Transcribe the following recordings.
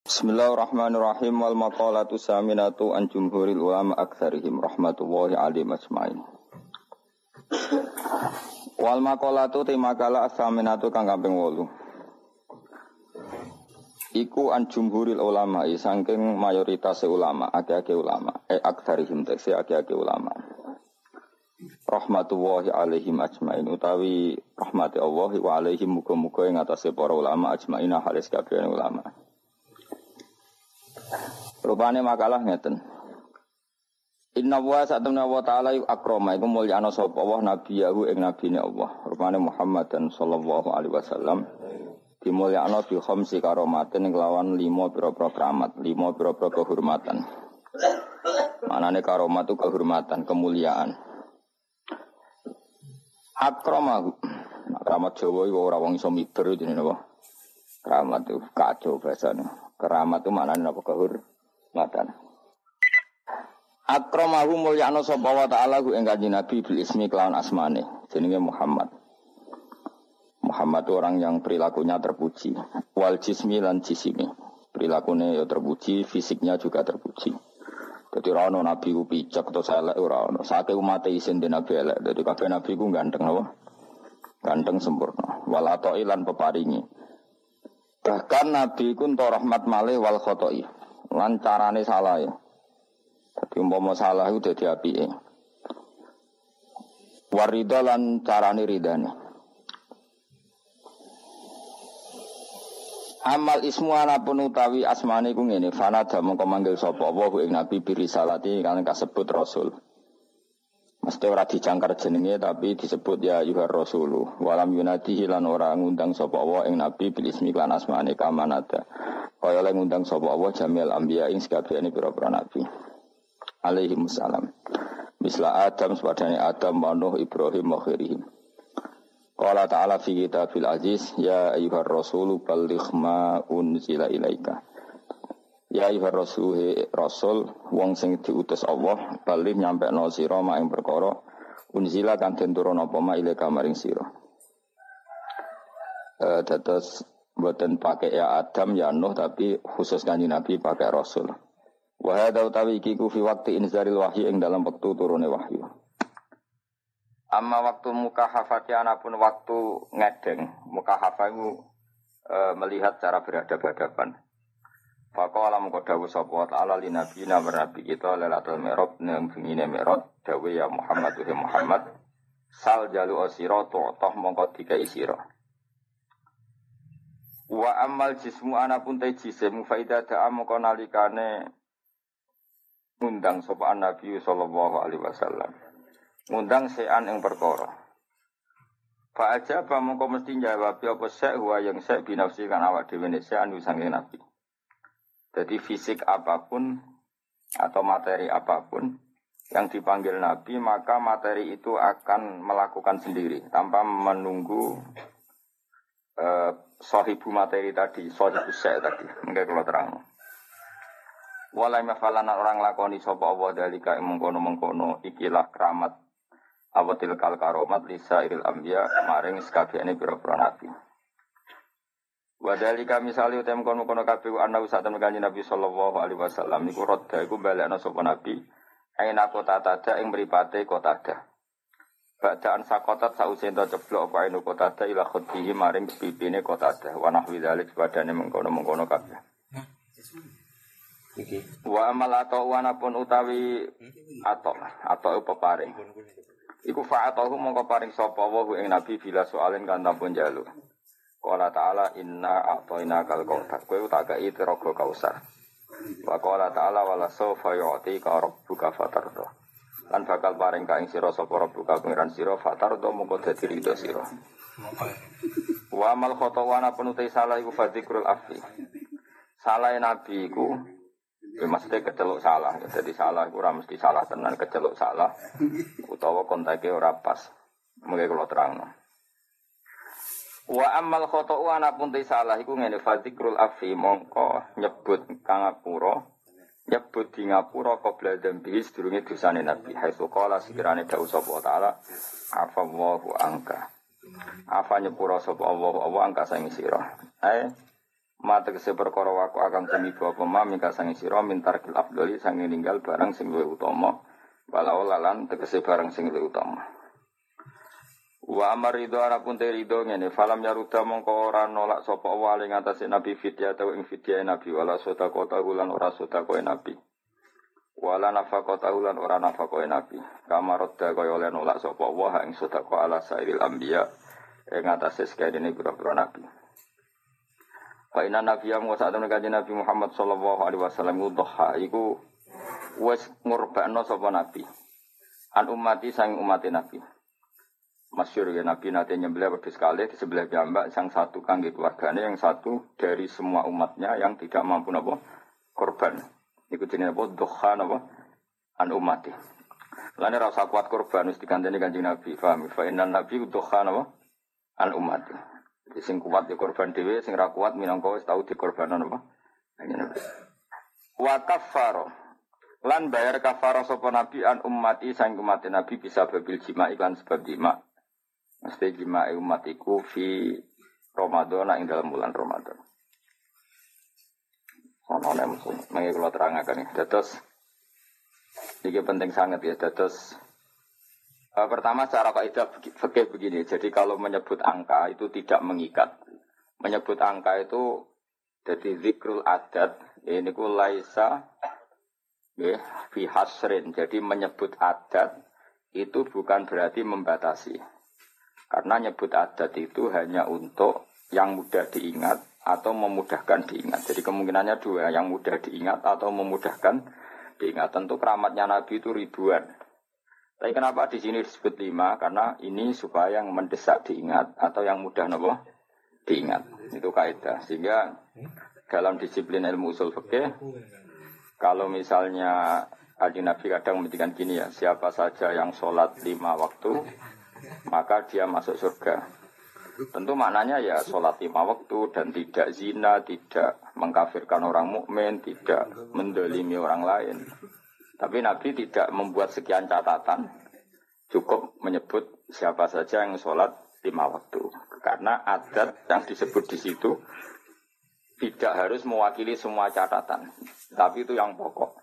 Bismillahirrahmanirrahim wal maqalatu saminatu an jumhuril ulama aktsarihim rahmatullahi alaihi majma'in. Wal maqalatu te makalah saminatu kang kaping 8. Iku an jumhuril ulama saking mayoritas ulama, akeh-akeh ulama, e aktsarihim tekse akeh-akeh ulama. Rahmatullahi alaihim ajmain utawi rahmati Allah wa alaihim muga-muga ing atase para ulama ajmain halis kabeh ulama. Rupane makalah ngeten. Inna wa sa'atuna wa ta'ala yuk akroma iku mulyana sapa Allah nabiyahu ing nabine Allah. Rupane Muhammad dan sallallahu alaihi wasallam dimulyakno bi khamsi karomatin kelawan lima pira-pira keramat, lima pira-pira kehormatan. Manane karomat itu kehormatan, kemuliaan. Akramahu. Nah, keramat Jawa iku ora wong iso miber apa? Keramat itu kacau bahasane. Keramat itu maknane apa kehormatan. Akramahu mulyana sapa wa ta'ala hu ing Nabi bil ismi kelawan asmane. Jenenge Muhammad. Muhammad itu orang yang perilakunya terpuji. Wal jismi lan jisimi. Perilakunya ya terpuji, fisiknya juga terpuji. Jadi rano nabi ku picak atau elek ora ono. Sake isin di nabi elek. Jadi kabeh nabi ku ganteng apa? Ganteng sempurna. Wal ilan peparingi. Bahkan nabi ku ento rahmat malih wal khotoi. Lan carane salah ya. Jadi umpama salah itu jadi api. Warida lan ridane. Amal ismu pun utawi asmane ku ngene, fana mongko manggil sapa wa ing nabi birisalati kan kasebut rasul. Mesti ora dicangkar jenenge tapi disebut ya yuhar rasulu. Walam yunadi lan ora ngundang sapa wa ing nabi bil ismi lan asmane kamanada. Kaya oleh ngundang sapa wa jamil anbiya ing sakabehane pira-pira nabi. Alaihi salam. Misla Adam sepadane Adam, Nuh, Ibrahim, wa khairihim. Qala ta'ala fi kitabil aziz ya ayyuhar rasulu balligh ma unzila ilaika. Ya ayyuhar rasul rasul wong sing diutus Allah balik nyampe no sira ma ing unzila kan den turun apa ma ilaika maring sira. Eh dados mboten pakai ya Adam ya Nuh tapi khusus kanjeng Nabi pakai rasul. Wa hadza utawi iki ku fi waqti inzaril wahyi ing dalam waktu turune wahyu. Amma waktu muka hafati anapun waktu ngedeng, muka itu e, melihat cara berhadapan-hadapan. Faqala mengko dawuh sapa ta'ala li nabi na nabi kita lailatul mi'raj nang bengine mi'raj dawuh ya Muhammad wa Muhammad sal jalu asira toh mongko dikai sira. Wa amal jismu anapun te jisim faida da'a mongko nalikane ngundang sapa nabi sallallahu alaihi wasallam ngundang sean yang perkara. Pak aja apa mongko mesti jawab ya apa sek huwa yang sek binafsi kan awak dhewe sean usange nabi. Jadi fisik apa pun atau materi apa pun yang dipanggil nabi maka materi itu akan melakukan sendiri tanpa menunggu uh, sahibu materi tadi, sahibu sek tadi. Mungkin kalau terang. Walai mafalana orang lakoni sapa Allah dalika mengkono mengkono ikilah keramat awatil kal karomat lisa iril ambia maring sekabiane pira-pira nabi. Wadalika misali utem kono kono kabeh ana usah temen kanjeng Nabi sallallahu alaihi wasallam niku rodha iku balekno sapa nabi. Aina kota tada ing mripate kota tada. Bacaan sakotat sause ento ceblok apa inu kota tada ila khudbihi maring pipine kota tada. Wa nahwi dzalik padane mengkono-mengkono kabeh. Wa amal atau wana pun utawi atau atau peparing. Iku fa'atahu mongko paring sapa wa ing nabi bila soalin kan tampun jalu. Qala ta'ala inna a'tayna kal kautsar. Kowe tak kei tiraga kausar. Wa qala ta'ala wala sawfa yu'tika rabbuka fatardo. Lan bakal paring ka ing sira sapa rabbuka pangeran sira fatardo mongko dadi ridho sira. Wa amal khotawana penutai salah iku fadikrul afi. Salah nabi iku Ya, maksudnya keceluk salah. Ya, jadi salah kurang mesti salah tenan keceluk salah. Utawa kontaknya ora pas. Mungkin kalau terang. Wa amal khoto'u pun ti salah iku ngene fadikrul afi mongko nyebut kang ngapura nyebut di ngapura qabla dzambi sedurunge dosane Nabi. Haitsu qala sekirane dawuh sapa taala afallahu angka afa nyepura sapa Allah Allah angka sing sira? Eh Ma tegese perkara waku akan tumiba apa ma mingka sangi sira mintar kil afdoli sangi ninggal barang sing luwih utama. Walau lalan tegese barang sing luwih utama. Wa amar ridho arapun te ridho ngene falam yaruda mongko ora nolak sapa wali ngatasé nabi fitya atau ing fitya nabi wala sota kota ulan ora sota koe nabi. Wala nafaqata ulan ora nafaqoe nabi. Kamarodda kaya oleh nolak sapa wa ing sota ala sairil anbiya ing ngatasé sekadene pira-pira nabi. Fa inna nabiyya wa kanjeng Nabi Muhammad sallallahu alaihi wasallam dhuha iku wis ngurbakno sapa nabi. An ummati sang umat nabi. Masyur ya Nabi nanti nyembelih wedhus sekali di sebelah jambak yang satu kangge keluarganya yang satu dari semua umatnya yang tidak mampu napa korban. Iku jenenge apa doha napa an umati. Lane rasa kuat korban wis diganteni Kanjeng Nabi. Paham? Fa inna nabi doha napa an umati. Jadi sing kuat di korban dhewe, sing ra kuat minangka wis tau dikorbanan apa? Wa kaffaro. Lan bayar kafaro sapa nabi an ummati sang umat nabi bisa babil jima iklan sebab jima. Mesti jima umatiku fi Ramadan ing dalam bulan Ramadan. Ono nek mengi kula terangaken dados iki penting sangat ya dados Uh, pertama secara kaidah fikih begini. Jadi kalau menyebut angka itu tidak mengikat. Menyebut angka itu jadi zikrul adat ini ku laisa ya, fi hasrin. Jadi menyebut adat itu bukan berarti membatasi. Karena nyebut adat itu hanya untuk yang mudah diingat atau memudahkan diingat. Jadi kemungkinannya dua, yang mudah diingat atau memudahkan diingat. Tentu keramatnya Nabi itu ribuan. Tapi kenapa di sini disebut lima? Karena ini supaya yang mendesak diingat atau yang mudah nopo diingat. Itu kaidah. Sehingga dalam disiplin ilmu usul fikih, kalau misalnya Haji Nabi kadang memberikan gini ya, siapa saja yang sholat lima waktu, maka dia masuk surga. Tentu maknanya ya sholat lima waktu dan tidak zina, tidak mengkafirkan orang mukmin, tidak mendolimi orang lain. Tapi Nabi tidak membuat sekian catatan, cukup menyebut siapa saja yang sholat lima waktu. Karena adat yang disebut di situ tidak harus mewakili semua catatan, tapi itu yang pokok.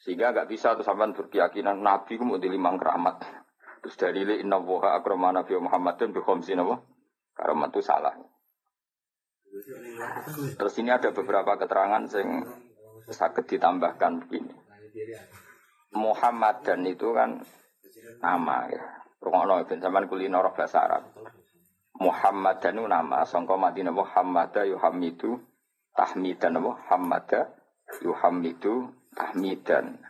Sehingga nggak bisa tuh sampai berkeyakinan Nabi di lima keramat. Terus dari inna woha akroma Nabi Muhammad dan bikhomsin apa? Keramat itu salah. Terus ini ada beberapa keterangan yang sakit ditambahkan begini. Muhammad dan itu kan nama ya. Rungokno ben sampean kulino roh bahasa Arab. Muhammad dan itu nama sangka Madinah Muhammad yuhamidu tahmidan Muhammad yuhamidu tahmidan.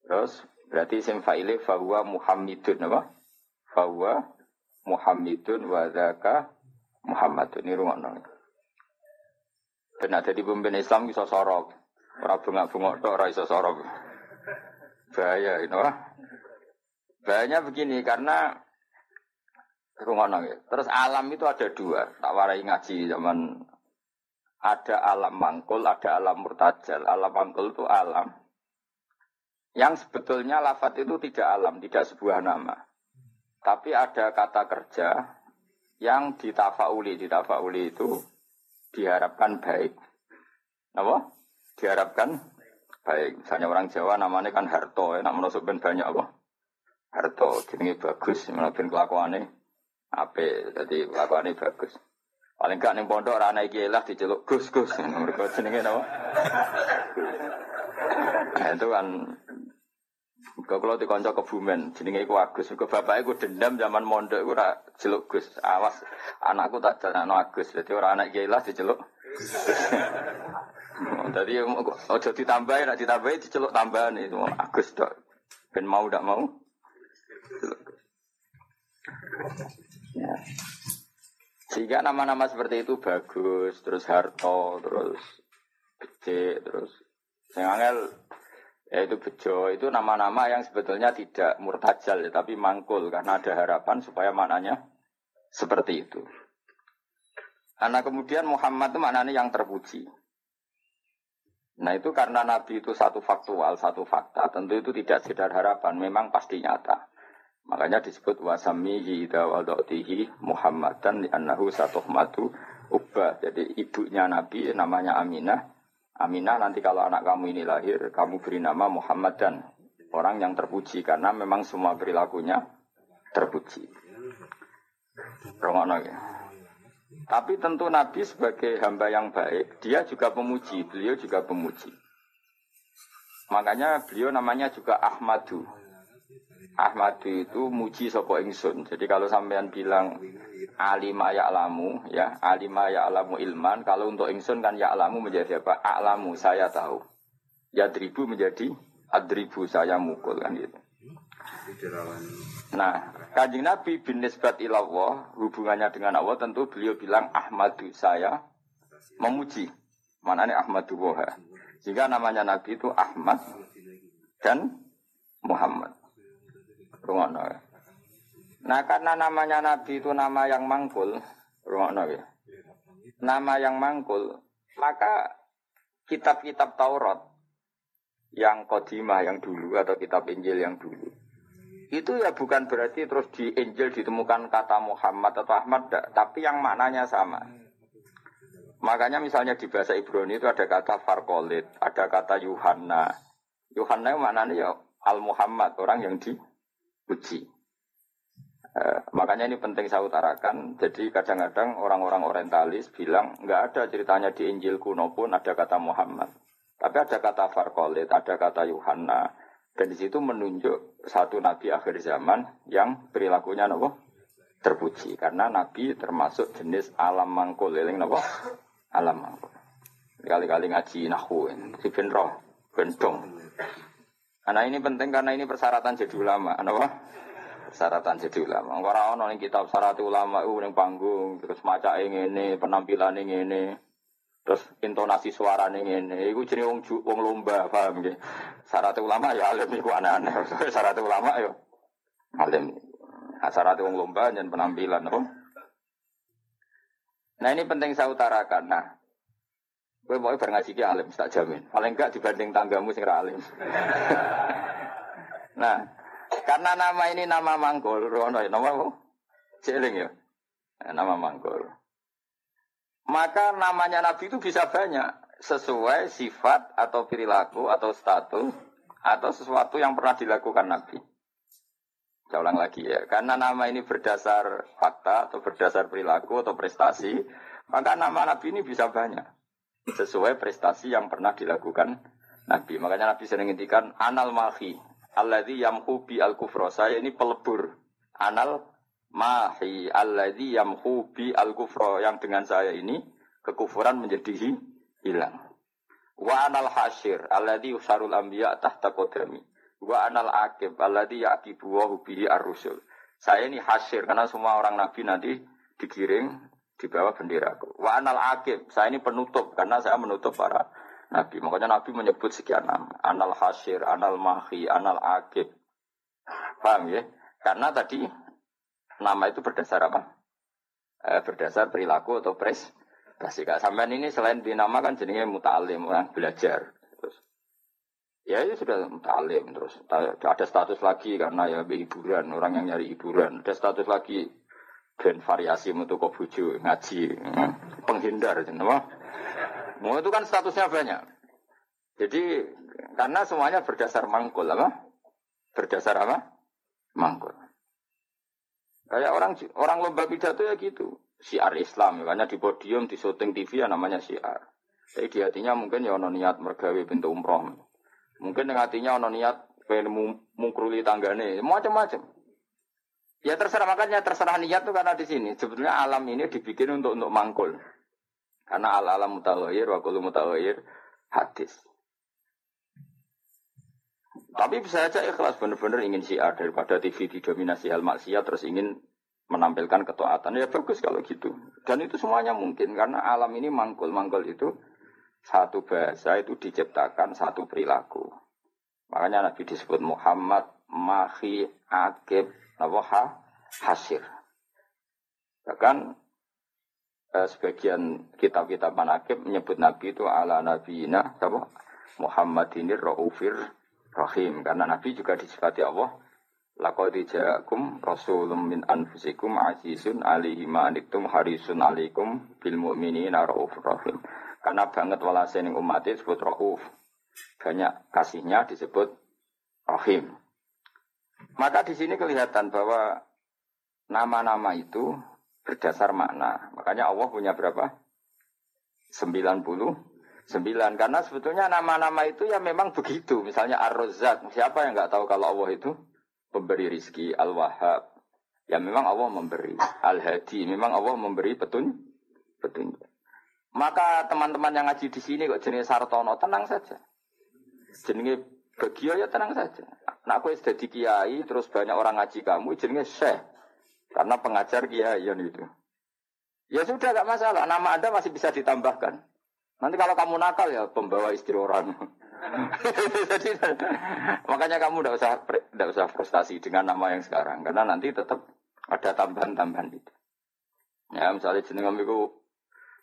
Terus berarti sim fa'ile fahuwa Muhammadun apa? Fahuwa Muhammadun wa dzaka Muhammadun ini rungokno. Dan ada di pemimpin Islam bisa sorok. Ora bengak-bengok tok ora iso sorok. Bahaya ini wah. Bahayanya begini karena Rungono ya. Terus alam itu ada dua. Tak warai ngaji zaman ada alam mangkul, ada alam murtajal. Alam mangkul itu alam yang sebetulnya lafat itu tidak alam, tidak sebuah nama. Tapi ada kata kerja yang ditafauli, ditafauli itu diharapkan baik. Apa? diharapkan baik. Misalnya orang Jawa namanya kan Harto, ya, namun ben banyak apa? Harto, jenenge bagus, ben kelakuannya ape, jadi kelakuannya bagus. Paling gak ning pondok ora ana iki lah diceluk Gus Gus. Mergo jenenge napa? Nah, itu kan Kau kalau dikonco kebumen, jenenge iku Agus. Kau bapak iku dendam zaman mondok iku ora celuk Gus. Awas, anakku tak jalan Agus. Jadi orang anak lah diceluk. Jadi ojo ditambahin, nak ditambahin diceluk tambahan itu Agus dok. Ben mau tidak mau. Ya. Sehingga nama-nama seperti itu bagus, terus Harto, terus Gede, terus yang angel ya itu bejo itu nama-nama yang sebetulnya tidak murtajal ya, tapi mangkul karena ada harapan supaya maknanya seperti itu. Karena kemudian Muhammad itu maknanya yang terpuji. Nah itu karena Nabi itu satu faktual, satu fakta. Tentu itu tidak sekedar harapan, memang pasti nyata. Makanya disebut wasamihi ida wadoktihi Muhammadan di annahu matu Ubah. Jadi ibunya Nabi namanya Aminah. Aminah nanti kalau anak kamu ini lahir, kamu beri nama Muhammad dan orang yang terpuji karena memang semua perilakunya terpuji. Romono ya. Tapi tentu Nabi sebagai hamba yang baik, dia juga pemuji, beliau juga pemuji. Makanya beliau namanya juga Ahmadu. Ahmadu itu muji sopo ingsun. Jadi kalau sampean bilang alima ya'lamu, ya alima ya'lamu ilman. Kalau untuk ingsun kan ya'lamu menjadi apa? A'lamu, saya tahu. Ya dribu menjadi adribu, saya mukul kan gitu. Nah, kanjeng Nabi bin nisbat ilallah, hubungannya dengan Allah tentu beliau bilang Ahmadu, saya memuji. Mana ini Ahmadu Woha. Sehingga namanya Nabi itu Ahmad dan Muhammad. Rungono ya. Nah karena namanya Nabi itu nama yang mangkul, rungono ya. Nama yang mangkul, maka kitab-kitab Taurat yang kodimah yang dulu atau kitab Injil yang dulu itu ya bukan berarti terus di Injil ditemukan kata Muhammad atau Ahmad, tapi yang maknanya sama. Makanya misalnya di bahasa Ibrani itu ada kata Farkolit, ada kata Yuhanna. Yuhanna maknanya ya Al Muhammad, orang yang di uji. Eh, makanya ini penting saya utarakan. Jadi kadang-kadang orang-orang orientalis bilang nggak ada ceritanya di Injil kuno pun ada kata Muhammad. Tapi ada kata Farkolit, ada kata Yuhanna. Dan di situ menunjuk satu nabi akhir zaman yang perilakunya nopo terpuji. Karena nabi termasuk jenis alam mangkul, eling nopo alam mangkul. Kali-kali ngaji nahu, si benro, bentong. Karena ini penting karena ini persyaratan jadi ulama. Apa? Persyaratan jadi ulama. Orang orang yang kitab syarat ulama itu yang panggung, terus maca ini, penampilan ini, terus intonasi suara ini, itu jadi wong wong lomba, paham gitu. Syarat ulama ya alim itu aneh-aneh. Syarat ulama ya alim. Nah, syarat wong lomba dan penampilan, apa? Nah ini penting saya utarakan. Nah, Gue mau ngaji ki alim, tak jamin. Paling enggak dibanding tanggamu sing alim. nah, karena nama ini nama Manggol, Rono, ya, nama apa? Celing ya. Nah, nama Manggol. Maka namanya Nabi itu bisa banyak sesuai sifat atau perilaku atau status atau sesuatu yang pernah dilakukan Nabi. Saya ulang lagi ya, karena nama ini berdasar fakta atau berdasar perilaku atau prestasi, maka nama Nabi ini bisa banyak sesuai prestasi yang pernah dilakukan Nabi. Makanya Nabi sering ngintikan anal mahi alladzi yamhu bi al kufra. Saya ini pelebur. Anal mahi alladzi yamhu bi al kufra yang dengan saya ini kekufuran menjadi hilang. Wa anal hasyir alladzi usarul anbiya tahta qadami. Wa anal akib alladzi yaqibu wa bihi ar-rusul. Saya ini hasyir karena semua orang nabi nanti digiring di bawah benderaku. Wa anal akib, saya ini penutup karena saya menutup para nabi. Makanya nabi menyebut sekian nama. Anal hasyir, anal mahi, anal akib. Paham ya? Karena tadi nama itu berdasar apa? Eh, berdasar perilaku atau pres. Kasih sampean ini selain dinamakan jenisnya mutalim, orang belajar. Terus ya itu sudah mutalim terus ada status lagi karena ya hiburan orang yang nyari hiburan ada status lagi dan variasi metu kok bojo ngaji penghindar kenapa mau itu kan statusnya banyak. Jadi karena semuanya berdasar mangkul apa? Berdasar apa? Mangkul. Kayak orang orang lomba pidato ya gitu. Siar Islam makanya di podium di syuting TV ya namanya siar jadi di hatinya mungkin ya ono niat mergawe pintu umroh. Mungkin yang hatinya ono niat pengen mungkruli tanggane. Macam-macam Ya terserah makanya terserah niat tuh karena di sini sebetulnya alam ini dibikin untuk untuk mangkul. Karena al alam mutawahir wa kullu mutawahir hadis. Tapi bisa saja ikhlas benar-benar ingin siar daripada TV didominasi hal maksiat terus ingin menampilkan ketaatan. Ya bagus kalau gitu. Dan itu semuanya mungkin karena alam ini mangkul. Mangkul itu satu bahasa itu diciptakan satu perilaku. Makanya Nabi disebut Muhammad, Mahi, Akib, apa ha, hasir. Bahkan eh, sebagian kitab-kitab manakib menyebut Nabi itu ala nabiyina apa Muhammad ini raufir rahim karena Nabi juga disifati Allah Laqad ja'akum rasulun min anfusikum azizun alaihi ma anittum harisun alaikum bil mu'minina raufur rahim. Karena banget walase ning umat disebut rauf. Banyak kasihnya disebut rahim. Maka di sini kelihatan bahwa nama-nama itu berdasar makna. Makanya Allah punya berapa? 90 sembilan. Karena sebetulnya nama-nama itu ya memang begitu. Misalnya Ar-Razzaq siapa yang nggak tahu kalau Allah itu pemberi rizki? Al-Wahhab. Ya memang Allah memberi. Al-Hadi memang Allah memberi petun petunjuk. Maka teman-teman yang ngaji di sini kok jenis Sartono tenang saja. Jenis Bagio ya tenang saja. Nah aku sudah di kiai terus banyak orang ngaji kamu jenis Syekh. Karena pengajar kiai itu. Ya sudah gak masalah. Nama anda masih bisa ditambahkan. Nanti kalau kamu nakal ya pembawa istri orang. Jadi makanya kamu tidak usah tidak usah frustasi dengan nama yang sekarang. Karena nanti tetap ada tambahan-tambahan itu. Ya misalnya jenengam itu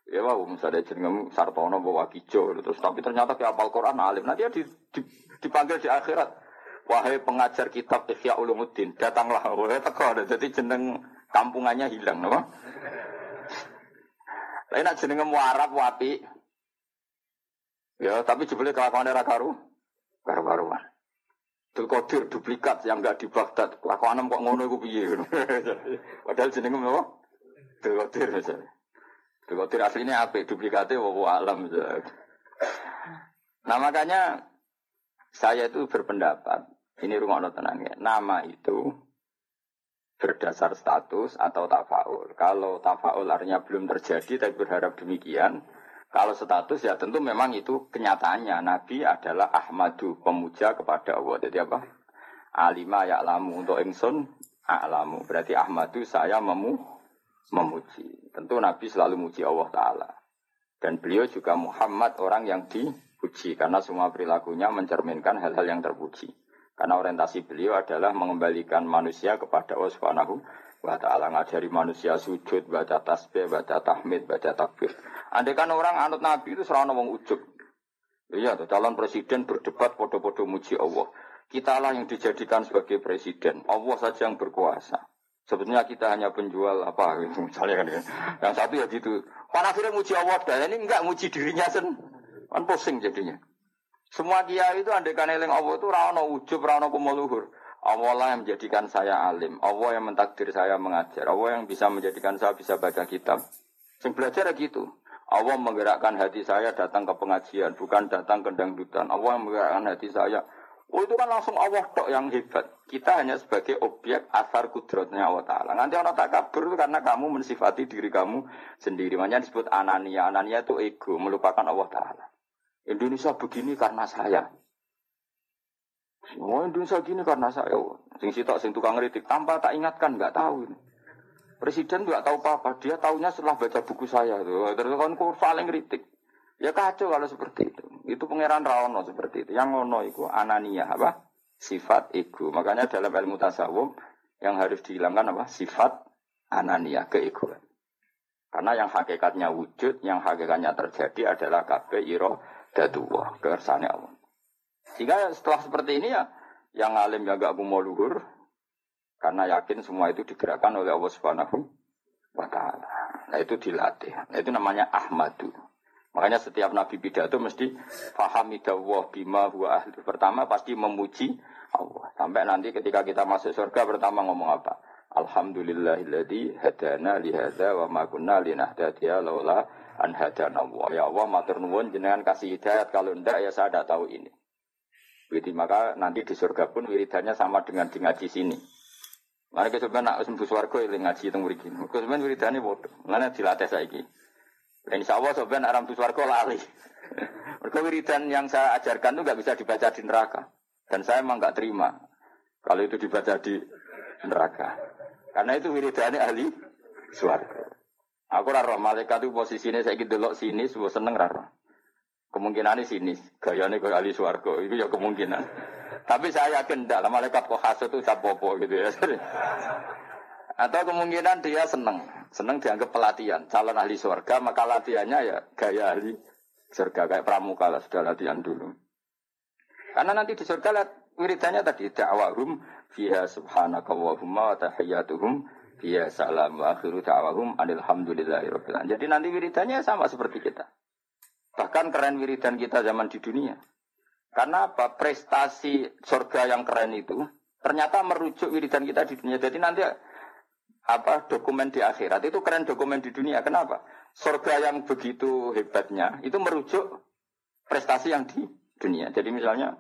ya wow misalnya jenengam Sartono bawa kijo terus tapi ternyata kayak apal Quran alim nanti dia di, di, dipanggil di akhirat wahai pengajar kitab Ihya Ulumuddin datanglah wahai teko jadi jeneng kampungannya hilang no? Lain jenengam Arab wapi Ya, tapi jebule kelakuan era karu, karu-karuan. Abdul Qadir duplikat yang enggak di Baghdad. Kelakuan kok ngono iku piye Padahal jenenge apa? Abdul misalnya. Qadir aslinya apa? Duplikatnya wawo alam. Nah makanya saya itu berpendapat, ini rumah tenang ya, nama itu berdasar status atau tafaul. Kalau tafaul artinya belum terjadi tapi berharap demikian, kalau status ya tentu memang itu kenyataannya. Nabi adalah Ahmadu, pemuja kepada Allah. Jadi apa? Alima ya'lamu untuk ingsun a'lamu. Berarti Ahmadu saya memu memuji. Tentu Nabi selalu muji Allah Ta'ala. Dan beliau juga Muhammad orang yang dipuji. Karena semua perilakunya mencerminkan hal-hal yang terpuji. Karena orientasi beliau adalah mengembalikan manusia kepada Allah Subhanahu wa ta'ala ngajari manusia sujud, baca tasbih, baca tahmid, baca takbir. Andai kan orang anut Nabi itu serana wong ujub. Iya, tuh, calon presiden berdebat podo-podo muji Allah. Kita lah yang dijadikan sebagai presiden. Allah saja yang berkuasa. Sebetulnya kita hanya penjual apa gitu, misalnya kan. Ya. Yang satu ya gitu. Pan akhirnya muji Allah dan ini enggak muji dirinya sen. Kan pusing jadinya. Semua kiai itu andai kan eling Allah itu rano ujub, rano kumuluhur. Allah lah yang menjadikan saya alim. Allah yang mentakdir saya mengajar. Allah yang bisa menjadikan saya bisa baca kitab. Sing belajar ya gitu. Allah menggerakkan hati saya datang ke pengajian, bukan datang ke dangdutan. Allah yang menggerakkan hati saya. Oh itu kan langsung Allah tok yang hebat. Kita hanya sebagai objek asar kudrotnya Allah Ta'ala. Nanti orang tak kabur itu karena kamu mensifati diri kamu sendiri. Makanya disebut anania. Anania itu ego, melupakan Allah Ta'ala. Indonesia begini karena saya. Oh Indonesia gini karena saya. Sing sitok sing tukang kritik tanpa tak ingatkan nggak tahu. Presiden nggak tahu apa-apa. Dia tahunya setelah baca buku saya. Terus kan paling kritik. Ya kacau kalau seperti itu. Itu pangeran Rawono seperti itu. Yang ngono itu anania apa? Sifat ego. Makanya dalam ilmu tasawuf yang harus dihilangkan apa? Sifat anania keegoan. Karena yang hakikatnya wujud, yang hakikatnya terjadi adalah kabeh iro daduwa, kersane Allah. Sehingga setelah seperti ini ya, yang alim ya gak mau luhur, karena yakin semua itu digerakkan oleh Allah Subhanahu. Nah itu dilatih. Nah itu namanya Ahmadu. Makanya setiap nabi pidato mesti faham idawah bima huwa ahli. Pertama pasti memuji Allah. Sampai nanti ketika kita masuk surga pertama ngomong apa? Alhamdulillahilladzi hadana li hadza wa ma kunna linahtadiya laula an hadana Allah. Ya Allah matur nuwun jenengan kasih hidayat kalau ndak ya saya tidak tahu ini. Jadi maka nanti di surga pun wiridannya sama dengan di ngaji sini. Kita sebenarnya nak sembuh suarga yang ngaji tentang wiridan. Kita wiridannya bodoh. Mana dilatih saya ini. Insya Allah sebenarnya aram suarga lali. Mereka wiridan yang saya ajarkan itu nggak bisa dibaca di neraka. Dan saya emang nggak terima kalau itu dibaca di neraka. Karena itu wiridannya ahli suarga. Aku raro malaikat itu posisinya saya gitu loh sini, sebuah seneng raro. Kemungkinan ini sini, gayanya ke ahli suarga, itu ya kemungkinan. Tapi saya yakin tidak, malaikat kok hasut itu sapopo gitu ya. Atau kemungkinan dia seneng, seneng dianggap pelatihan, calon ahli surga, maka latihannya ya gaya ahli surga kayak pramuka lah sudah latihan dulu. Karena nanti di surga lihat wiridannya tadi dakwahum fiha subhanakallahumma wa tahiyyatuhum fiha salam wa akhiru da'wahum alamin. Jadi nanti wiridannya sama seperti kita. Bahkan keren wiridan kita zaman di dunia. Karena apa? Prestasi surga yang keren itu ternyata merujuk wiridan kita di dunia. Jadi nanti apa dokumen di akhirat itu keren dokumen di dunia. Kenapa? Surga yang begitu hebatnya itu merujuk prestasi yang di dunia. Jadi misalnya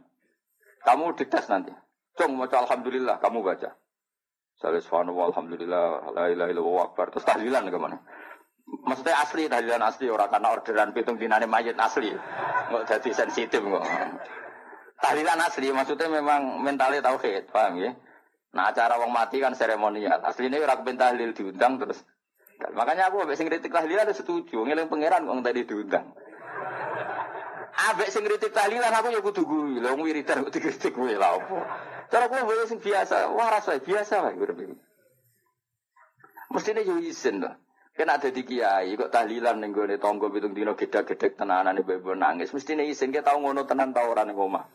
kamu dites nanti, cung mau alhamdulillah kamu baca. Saya alhamdulillah la ilaha illallah akbar terus tahlilan ke mana? Maksudnya asli tahlilan asli orang karena orderan pitung dinane mayat asli. Nggak jadi sensitif kok. Tahlilan asli maksudnya memang mentalnya tauhid, paham ya? Nah acara wong mati kan seremonial. Aslinya orang kepen tahlil diundang terus. Makanya aku ambek sing kritik tahlilan setuju, ngeling pangeran wong tadi diundang. Ambek sing kritik tahlilan aku ya kudu kuwi, lho wiridan kok dikritik kuwi lha opo. Cara kuwi wae sing biasa, waras wae biasa urip iki. Mestine yo isin lho. Kena ada di kiai, kok tahlilan ning gone tangga pitung dina gedhe-gedhe tenanan ibu nangis. Mestine isin kita tau ngono tenan ta ora ning omah.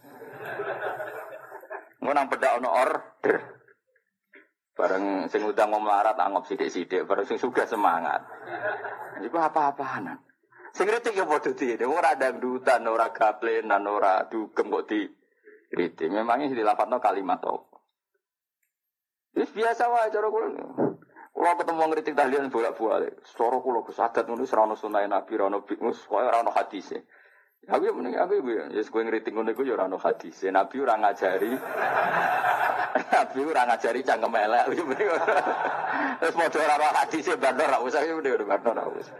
Ngono pedak ono order. Bareng sing udang mau melarat anggap sidik-sidik, bareng sing suka semangat. Iku apa-apaan. Sing kritik ya padha dene, ora dangdutan, ora gaplenan, ora dugem kok di kritik. Memangnya dilapatno kalimat apa. Wis biasa wae cara kula. Kula ketemu ngritik tahlilan bolak-balik. Cara kula Gus adat ngono ora ono sunah Nabi, ora ono bingus, koyo ora ono hadise. Aku ya mending aku ya, ya kowe ngritik ngono iku ya ora ono hadis. Nabi ora ngajari. Nabi ora ngajari cangkem elek. Terus padha ora ono hadis e bandar ora usah ya udah bandar ora usah.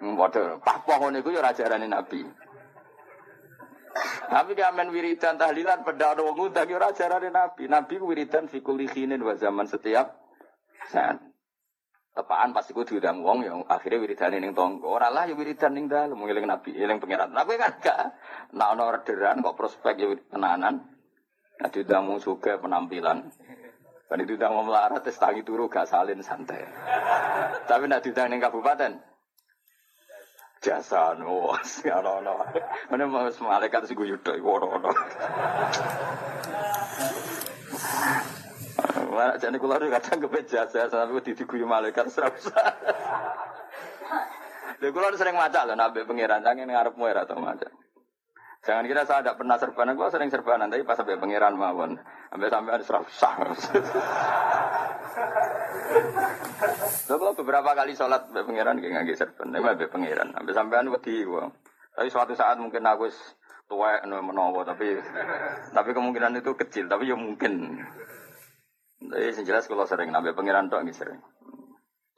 Padha pahpoh ngono iku ya ora ajarane Nabi. Tapi kamen wiridan tahlilan pada ada wong ngundang ya ora ajarane Nabi. Nabi wiridan fi kulli khinin wa zaman setiap saat. Tepaan pasti ku diundang wong yang akhirnya wiridan ning tonggo. Ora lah ya wiridan ning dalem ngeling Nabi, eling pangeran. Tapi kan gak ono orderan kok prospek ya tenanan. Nah diundang wong suga penampilan. Kan itu mau melarat, tes tangi turu gak salin santai. Tapi nak diundang ning kabupaten, jasa no, ono ono. Mana mau malaikat sih gue yudoi, ono ono. Mana jadi kula nu kadang kepet jasa sampe didiguyu malaikat usah. Lha kula sering maca lho nabe pangeran jangan ngarepmu ora tau maca. Jangan kira saya tidak pernah serbanan, gua sering serbanan, tapi pas sampai pangeran mawon, sampai sampai ada serap sah. Lo kalau beberapa kali sholat sampai pangeran kayak nggak serban, tapi sampai pangeran, sampai sampean wedi gua. Tapi suatu saat mungkin aku tua menowo, tapi tapi kemungkinan itu kecil, tapi ya mungkin. Yang jelas kalau sering nambah pangeran tuh nggak sering.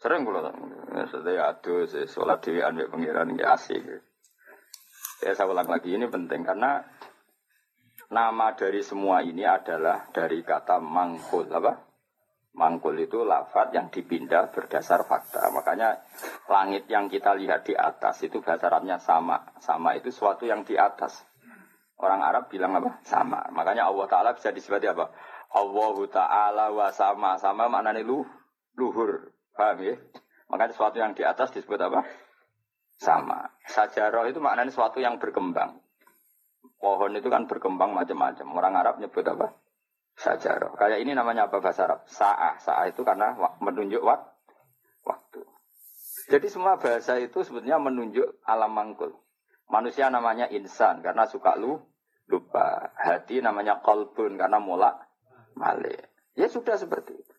Sering kalau maksudnya aduh sholat di ambil pangeran nggak asik. Ya saya ulang lagi ini penting karena nama dari semua ini adalah dari kata mangkul apa? Mangkul itu lafat yang dipindah berdasar fakta. Makanya langit yang kita lihat di atas itu bahasa Arabnya sama. Sama itu suatu yang di atas. Orang Arab bilang apa? Sama. Makanya Allah Ta'ala bisa disebut apa? Allah Ta'ala wa sama. Sama maknanya lu, luhur. Paham ya? Makanya sesuatu yang di atas disebut apa? Sama. Sajarah itu maknanya sesuatu yang berkembang. Pohon itu kan berkembang macam-macam. Orang Arab nyebut apa? Sajarah. Kayak ini namanya apa bahasa Arab? Sa'ah. Sa'ah itu karena menunjuk wak waktu. Jadi semua bahasa itu sebetulnya menunjuk alam mangkul. Manusia namanya insan karena suka lu lupa. Hati namanya kolbun karena mulak malik. Ya sudah seperti itu.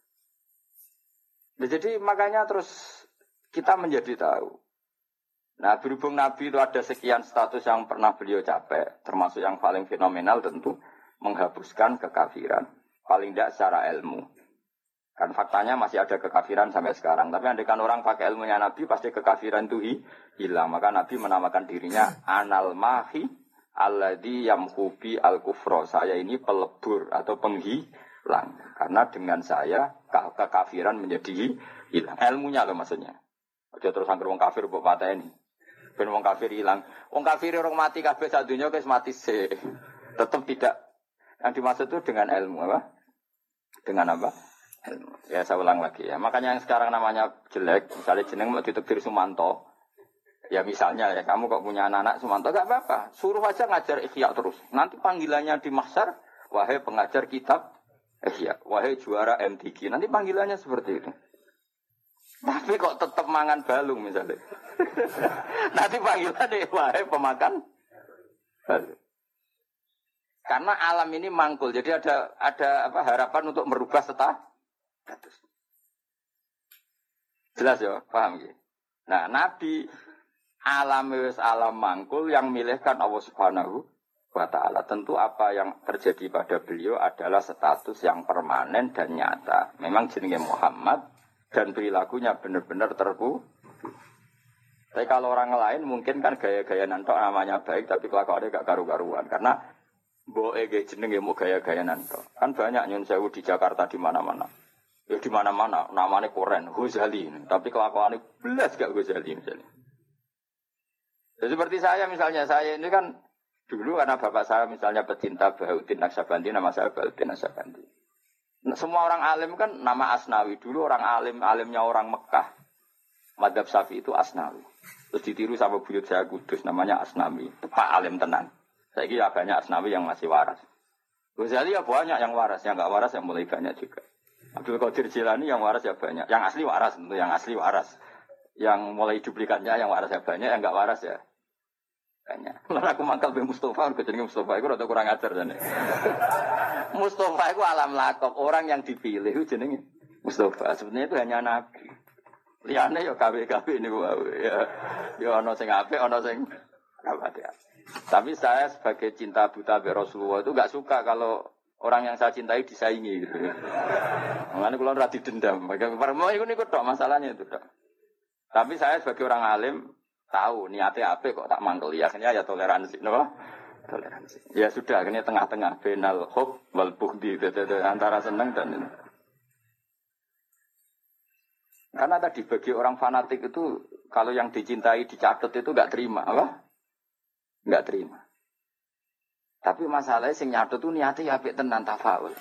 Nah, jadi makanya terus kita menjadi tahu. Nah berhubung Nabi itu ada sekian status yang pernah beliau capai, termasuk yang paling fenomenal tentu menghapuskan kekafiran. Paling tidak secara ilmu. Kan faktanya masih ada kekafiran sampai sekarang. Tapi andekan orang pakai ilmunya Nabi pasti kekafiran itu hilang. Maka Nabi menamakan dirinya anal mahi alladhi yamhubi al kufro. Saya ini pelebur atau penghilang. Karena dengan saya kekafiran menjadi hilang. Ilmunya loh maksudnya. Ojo terus angker wong kafir mbok pateni. Ben wong kafir hilang. Wong kafir orang mati kabeh sak dunya wis mati se. Tetap tidak. Yang dimaksud itu dengan ilmu apa? Dengan apa? Ilmu. Ya saya ulang lagi ya. Makanya yang sekarang namanya jelek, misalnya jeneng mau ditekdir Sumanto. Ya misalnya ya kamu kok punya anak-anak Sumanto gak apa-apa. Suruh aja ngajar ikhya terus. Nanti panggilannya di mahsyar, wahai pengajar kitab Eh ya, wahai juara MTQ. Nanti panggilannya seperti itu. Tapi kok tetap mangan balung misalnya. Nanti panggilannya wahai pemakan. Karena alam ini mangkul, jadi ada ada apa harapan untuk merubah status. Jelas ya, paham ya? Nah, Nabi alam wis alam mangkul yang milihkan Allah Subhanahu wa taala. Tentu apa yang terjadi pada beliau adalah status yang permanen dan nyata. Memang jenenge Muhammad dan perilakunya benar-benar terbu. Tapi kalau orang lain mungkin kan gaya-gaya nantok namanya baik tapi kelakuannya gak karu-karuan karena Mbok ege jenenge mau gaya-gaya nanto. Kan banyak nyun sewu di Jakarta di mana-mana. Ya di mana-mana namanya Koren, Ghazali. Tapi kelakuannya belas gak Ghazali misalnya. Ya, seperti saya misalnya, saya ini kan dulu karena bapak saya misalnya pecinta Bahuddin Naksabandi, nama saya Bahuddin Naksabandi. Nah, semua orang alim kan nama Asnawi. Dulu orang alim, alimnya orang Mekah. Madhab Safi itu Asnawi. Terus ditiru sama buyut saya Kudus, namanya Asnawi. Pak alim tenang. Saya kira banyak asnawi yang masih waras. Ghazali ya banyak yang waras, yang nggak waras yang mulai banyak juga. Abdul Qadir Jilani yang waras ya banyak, yang asli waras tentu yang asli waras. Yang mulai duplikatnya yang waras ya banyak, yang nggak waras ya banyak. Lalu aku mangkal be Mustafa, aku jadi Mustafa itu rada kurang ajar dan Mustafa itu alam lakop, orang yang dipilih jenenge Mustafa. Sebenarnya itu hanya nabi. Liane ya KW-KW ini ya. Ya ono sing apik, ono sing ya. Tapi saya sebagai cinta buta be Rasulullah itu gak suka kalau orang yang saya cintai disaingi gitu. Mengenai kalau rati dendam. Mau ikut ikut dok masalahnya itu dok. Tapi saya sebagai orang alim tahu niatnya apa kok tak manggil ya akhirnya ya toleransi, no? Toleransi. Ya sudah akhirnya tengah-tengah benal hob wal bukti antara senang dan ini. Karena tadi bagi orang fanatik itu kalau yang dicintai dicatat itu gak terima apa? Enggak terima. Tapi masalahnya sing nyatu tuh niatnya ya tenan tafaul.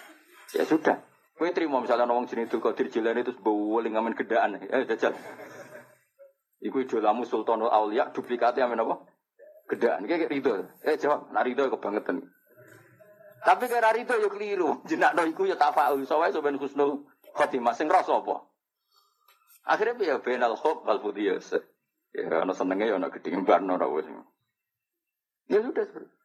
Ya sudah. Kowe terima misalnya wong jeneng Abdul Qadir Jilani terus bowling ngamen gedaan. Eh jajal. Iku idolamu Sultanul Aulia duplikatnya amen apa? Gedaan. Kayak rido. Eh jawab, nak rido kebangetan. Tapi kira rido yo keliru. Jenak no iku ya tafaul. Soalnya soben husnul khotimah sing rasa apa? Akhirnya ya benal khop wal fudiyas. Ya ana senenge ya ana gedhe barno ora wis. Ya sudah seperti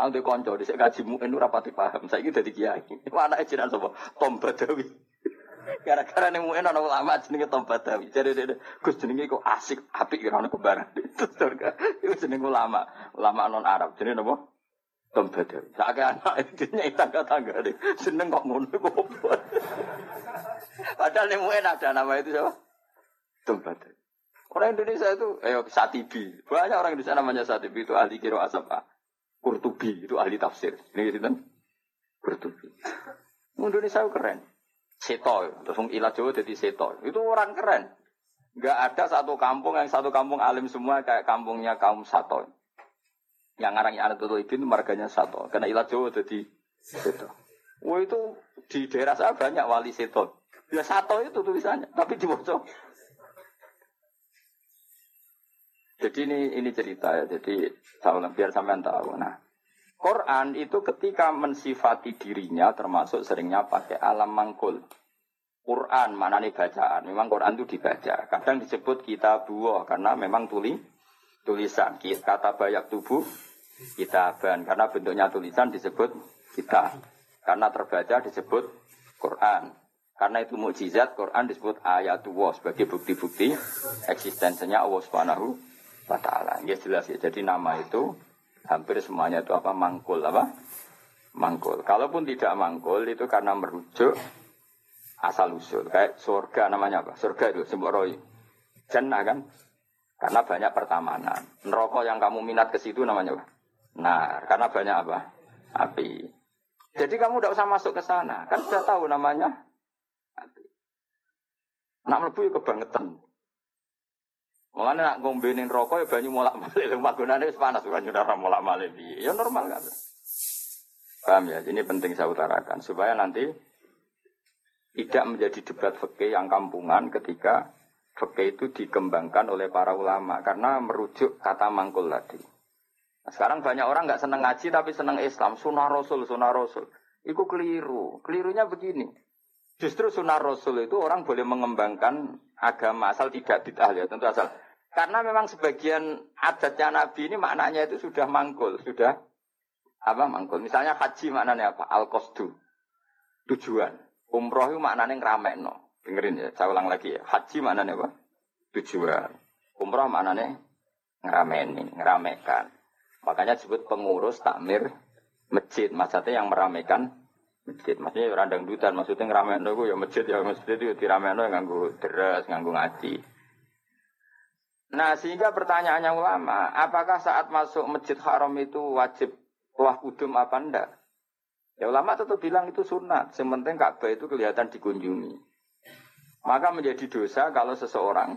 Aku di konco, di ngaji mu'in rapati paham. Saya ini dari kiai. Mana aja nanti sopo? Tom Badawi. Gara-gara nih mu'in orang ulama jenenge Tom Badawi. Jadi dia, Gus jenenge kok asik, api kira orang kebaran. Itu surga. Itu jenenge ulama, ulama non Arab. Jadi nopo? Tom Badawi. Saya anak itu nyai tangga-tangga deh. Seneng kok ngono kok. Padahal nih mu'in ada nama itu siapa? Badawi. Orang Indonesia itu, eh Satibi. Banyak orang Indonesia namanya Satibi itu ahli kiro asapa. Kurtubi itu ahli tafsir. Ini gitu kan? Kurtubi. Indonesia keren. Seto, terus ilah Jawa jadi seto. Itu orang keren. Gak ada satu kampung yang satu kampung alim semua kayak kampungnya kaum Sato. Yang ngarangnya anak itu itu marganya Sato. Karena ilah Jawa jadi seto. Wah itu di daerah saya banyak wali seto. Ya Sato itu tulisannya, tapi dibocor. Jadi ini ini cerita ya. Jadi sama biar sampean tahu. Nah, Quran itu ketika mensifati dirinya termasuk seringnya pakai alam mangkul. Quran mana nih bacaan? Memang Quran itu dibaca. Kadang disebut kita buah karena memang tuli tulisan. Kata banyak tubuh kita ban karena bentuknya tulisan disebut kita. Karena terbaca disebut Quran. Karena itu mukjizat Quran disebut ayat ayatullah sebagai bukti-bukti eksistensinya Allah Subhanahu wa taala. Ya jelas ya. Jadi nama itu hampir semuanya itu apa mangkul apa? Mangkul. Kalaupun tidak mangkul itu karena merujuk asal usul. Kayak surga namanya apa? Surga itu sebut roy. Jannah kan? Karena banyak pertamanan. Neraka yang kamu minat ke situ namanya apa? Nah, karena banyak apa? Api. Jadi kamu tidak usah masuk ke sana. Kan sudah tahu namanya. Nak mlebu ya kebangetan. Mulane nak ngombenin rokok ya banyu molak malik. Magunane wis panas banyu ora molak malik piye. Ya normal kan. Paham ya? Ini penting saya utarakan supaya nanti tidak menjadi debat fikih yang kampungan ketika fikih itu dikembangkan oleh para ulama karena merujuk kata mangkul tadi. Nah, sekarang banyak orang nggak seneng ngaji tapi seneng Islam, sunnah Rasul, sunnah Rasul. Iku keliru. Kelirunya begini. Justru sunnah Rasul itu orang boleh mengembangkan agama asal tidak bid'ah ya, tentu asal. Karena memang sebagian adatnya Nabi ini maknanya itu sudah mangkul, sudah apa mangkul. Misalnya haji maknanya apa? Al-qasdu. Tujuan. Umroh itu maknanya no. Dengerin ya, saya ulang lagi ya. Haji maknanya apa? Tujuan. Umroh maknanya ngerameni, ngeramekan. Makanya disebut pengurus takmir masjid. Maksudnya yang meramekan masjid. Maksudnya randang dutan, maksudnya ngeramein itu ya masjid ya masjid itu diramein yang nganggu deras, nganggu ngaji. Nah sehingga pertanyaannya ulama, apakah saat masuk masjid haram itu wajib wah kudum apa enggak? Ya ulama tetap bilang itu sunat. Sementing Ka'bah itu kelihatan dikunjungi. Maka menjadi dosa kalau seseorang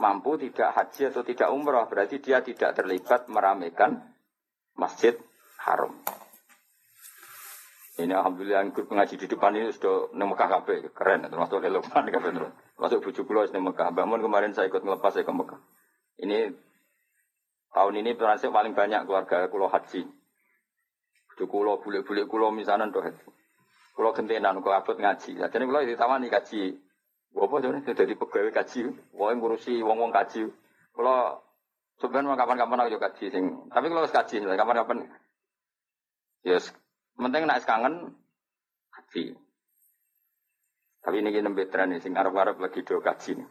mampu tidak haji atau tidak umroh. Berarti dia tidak terlibat meramaikan masjid haram. Ini alhamdulillah grup ngaji di depan ini sudah nemu Mekah keren termasuk relevan kabeh terus. Masuk bujuk kula nemu Mekah. Bangun kemarin saya ikut ngelepas saya ke Mekah. Ini tahun ini transit paling banyak keluarga kulo haji. Bujuk kulo bule-bule kulo misalnya tuh haji. Kulo gentenan kulo abot ngaji. Jadi kulo ditawani kaji. Bapak jadi jadi pegawai kaji. Wong ngurusi wong-wong kaji. Kulo sebenarnya kapan-kapan aku kaji sing. Tapi kalau kaji kapan-kapan Yes, Penting nak kangen haji. Tapi ini kita betran nih, sing arab-arab lagi do kaji nih.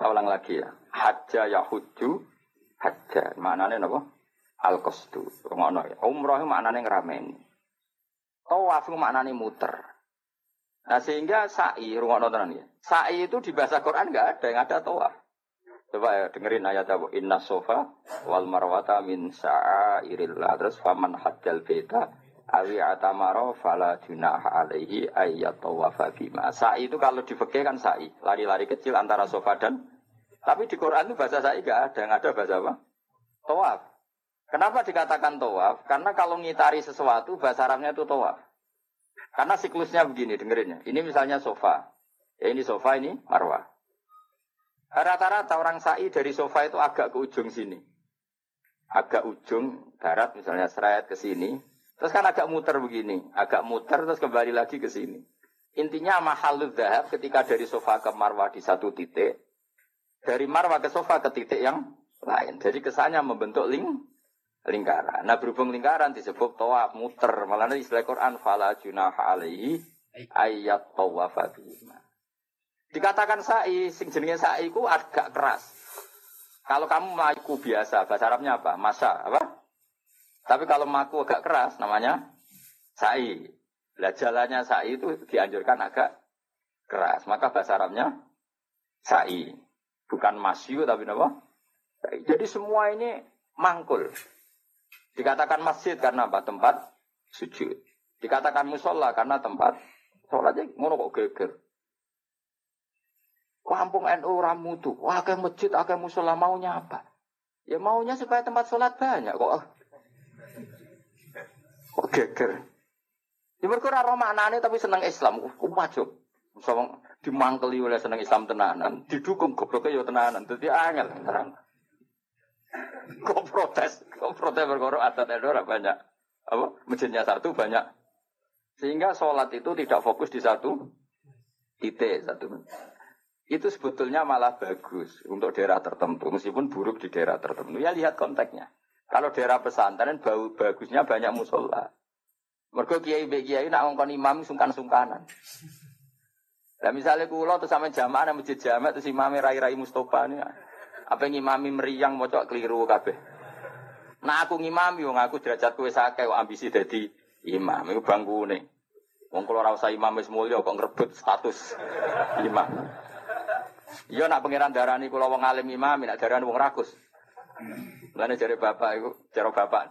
Saya ulang lagi ya. Haja yahuju haja. Maknanya apa? Al qasdu. Ngono ya. Umroh maknanya ngeramen. Tawaf maknanya muter. Nah sehingga sa'i, rungono tenan ya. Sa'i itu di bahasa Quran nggak ada, yang ada tawaf. Coba ya dengerin ayat apa? Inna sofa wal marwata min sa'irillah. Terus faman hajjal beta awi atamaro fala junaha alaihi ayat tawafa bima. Sa'i itu kalau di kan sa'i. Lari-lari kecil antara sofa dan tapi di Quran itu bahasa sa'i gak ada. Yang ada bahasa apa? Tawaf. Kenapa dikatakan tawaf? Karena kalau ngitari sesuatu bahasa Arabnya itu tawaf. Karena siklusnya begini, dengerin ya. Ini misalnya sofa. Ya ini sofa, ini marwah. Rata-rata orang sa'i dari sofa itu agak ke ujung sini. Agak ujung barat misalnya seret ke sini. Terus kan agak muter begini. Agak muter terus kembali lagi ke sini. Intinya mahal dahab ketika dari sofa ke marwah di satu titik. Dari marwah ke sofa ke titik yang lain. Jadi kesannya membentuk ling lingkaran. Nah berhubung lingkaran disebut tawaf muter. Malah istilah Quran fala junaha alaihi ayat tawafa Dikatakan sa'i, sing jenenge sa'i ku agak keras. Kalau kamu maku biasa, bahasa Arabnya apa? Masa, apa? Tapi kalau maku agak keras, namanya sa'i. Lah jalannya sa'i itu dianjurkan agak keras. Maka bahasa Arabnya sa'i. Bukan masyu tapi apa? Jadi semua ini mangkul. Dikatakan masjid karena apa? Tempat sujud. Dikatakan musola karena tempat sholatnya ngono kok geger. Kampung NU ramu tuh, wah ke masjid, akeh musola maunya apa? Ya maunya supaya tempat sholat banyak kok. Kok geger. Ya mereka ora maknane tapi seneng Islam, wajib. Sama dimangkeli oleh seneng Islam tenanan, didukung gobloknya ya tenanan, jadi angel terang. Kok protes, kok protes berkorok adat Edo banyak. Apa? Masjidnya satu banyak. Sehingga sholat itu tidak fokus di satu titik satu itu sebetulnya malah bagus untuk daerah tertentu, meskipun buruk di daerah tertentu. Ya lihat konteksnya. Kalau daerah pesantren bau bagusnya banyak musola. Mereka kiai kiai nak imam sungkan-sungkanan. Nah misalnya kulo tuh sama jamaah ada masjid jamaah terus imam rai-rai Mustafa ini apa yang imami meriang cok keliru kabeh. Nah aku ngimami wong aku derajatku wis akeh ambisi dadi imam iku bangkune. Wong kula ora usah imam wis mulya kok ngrebut status imam. Iya nak pangeran darani kula wong alim imam, nak darani wong rakus. Mulane jare bapak iku, cara bapak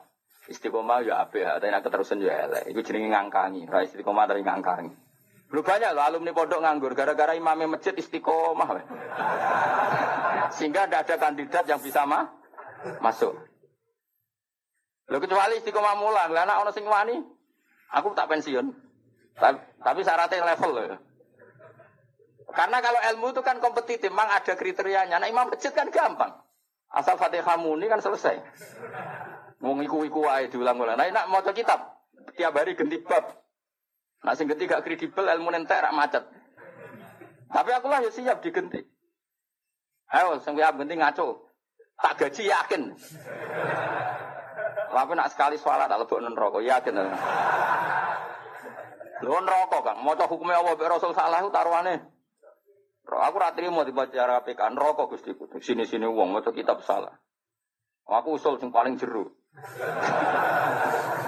istiqomah ya apik, tapi nak keterusan ya elek. Iku jenenge ngangkangi, ra istiqomah dari ngangkangi. Lu banyak loh alumni pondok nganggur gara-gara imamnya masjid istiqomah. Sehingga tidak ada kandidat yang bisa mah masuk. Lo kecuali istiqomah mulang, lah anak ono sing wani, aku tak pensiun. Tapi, tapi syaratnya level loh. Karena kalau ilmu itu kan kompetitif, memang ada kriterianya. Nah imam masjid kan gampang. Asal fatihah muni kan selesai. Mau iku iku wae diulang-ulang. Nah nak mau kitab, tiap hari ganti bab. Nah sing ganti gak kredibel ilmu nentek rak macet. Tapi aku lah ya siap diganti. Ayo sing siap ganti ngaco. Tak gaji yakin. Tapi nak sekali sholat tak lebok rokok yakin. Lho rokok Kang, maca hukumnya Allah Rasul salah taruhane. Aku ratri mau dibaca KPK, rokok Gusti Sini-sini uang mau kitab salah. Aku usul yang paling jeru.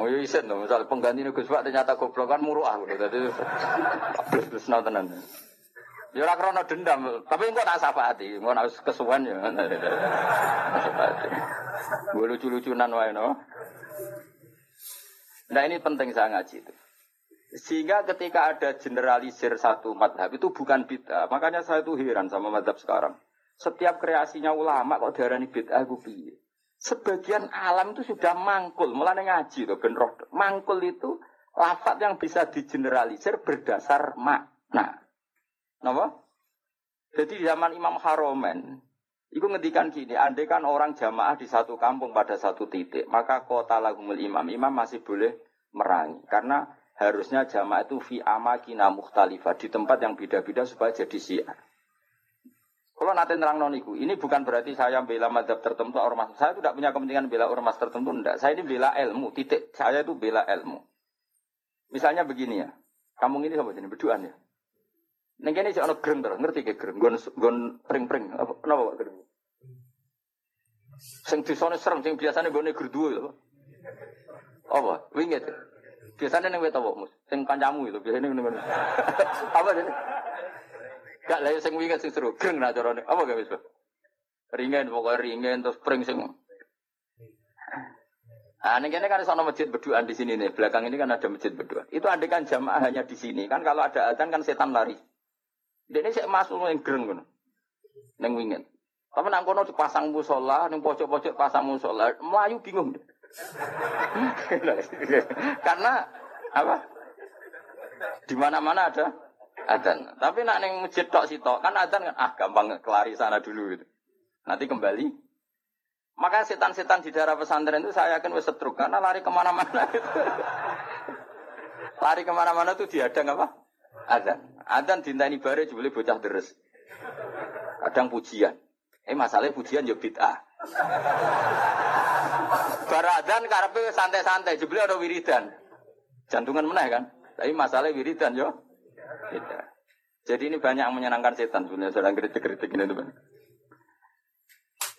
Oh iya isen dong, misal pengganti Gus Pak ternyata goblok kan muruh aku. Jadi plus plus tenan. Ya ora krono dendam, tapi engko tak safati, engko nek kesuwen ya. Gue lucu-lucunan wae no. Nah ini penting saya ngaji itu. Sehingga ketika ada generalisir satu madhab itu bukan bid'ah. Makanya saya tuh heran sama madhab sekarang. Setiap kreasinya ulama kok diarani bid'ah gue piye. Sebagian alam itu sudah mangkul, mulai ngaji tuh ben Mangkul itu lafat yang bisa digeneralisir berdasar makna. Napa? Jadi di zaman Imam Haromen, itu ngedikan gini, andai kan orang jamaah di satu kampung pada satu titik, maka kota lagumul imam, imam masih boleh merangi. Karena harusnya jamaah itu fi amakina mukhtalifah di tempat yang beda-beda supaya jadi syiar. Kalau nanti nerang noniku, ini bukan berarti saya bela madhab tertentu ormas. Saya tidak punya kepentingan bela ormas tertentu, enggak. Saya ini bela ilmu, titik. Saya itu bela ilmu. Misalnya begini ya, kamu ini sama jenis berduaan ya. Neng kene sik ana greng terus, ngerti ke greng, gon gon pring-pring. Apa napa greng? Sing disone serem, sing biasane gone gerduwe lho. Apa? Winget. Biasanya neng wet mus? Sing kancamu itu biasanya neng apa jadi? Gak lah sing winget sing seru. Greng nak carane. Apa gak bisa? Ringen pokoknya ringen terus pring sing Nah, ini kan sono masjid berduaan di sini nih. Belakang ini kan ada masjid berduaan. Itu andai kan jamaah hanya di sini. Kan kalau ada adzan kan setan lari. Ini saya masuk yang greng kan. Neng winget. Tapi nang kono dipasang musola, neng pojok-pojok pasang musola, Melayu bingung. Karena apa? Di mana-mana ada adzan. Tapi nak neng masjid tok sitok kan adzan kan ah gampang kelari sana dulu gitu. Nanti kembali. Maka setan-setan di daerah pesantren itu saya yakin wes setruk karena lari ke mana-mana. lari ke mana-mana tuh diadang apa? Adzan. Adzan dintani bare boleh bocah deres. Kadang pujian. Eh masalahnya pujian ya bid'ah. Baradan karepe santai-santai, jebule ada wiridan. Jantungan meneh kan. Tapi masalah wiridan yo. Tidak. Jadi ini banyak yang menyenangkan setan sebenarnya sedang kritik-kritik ini teman.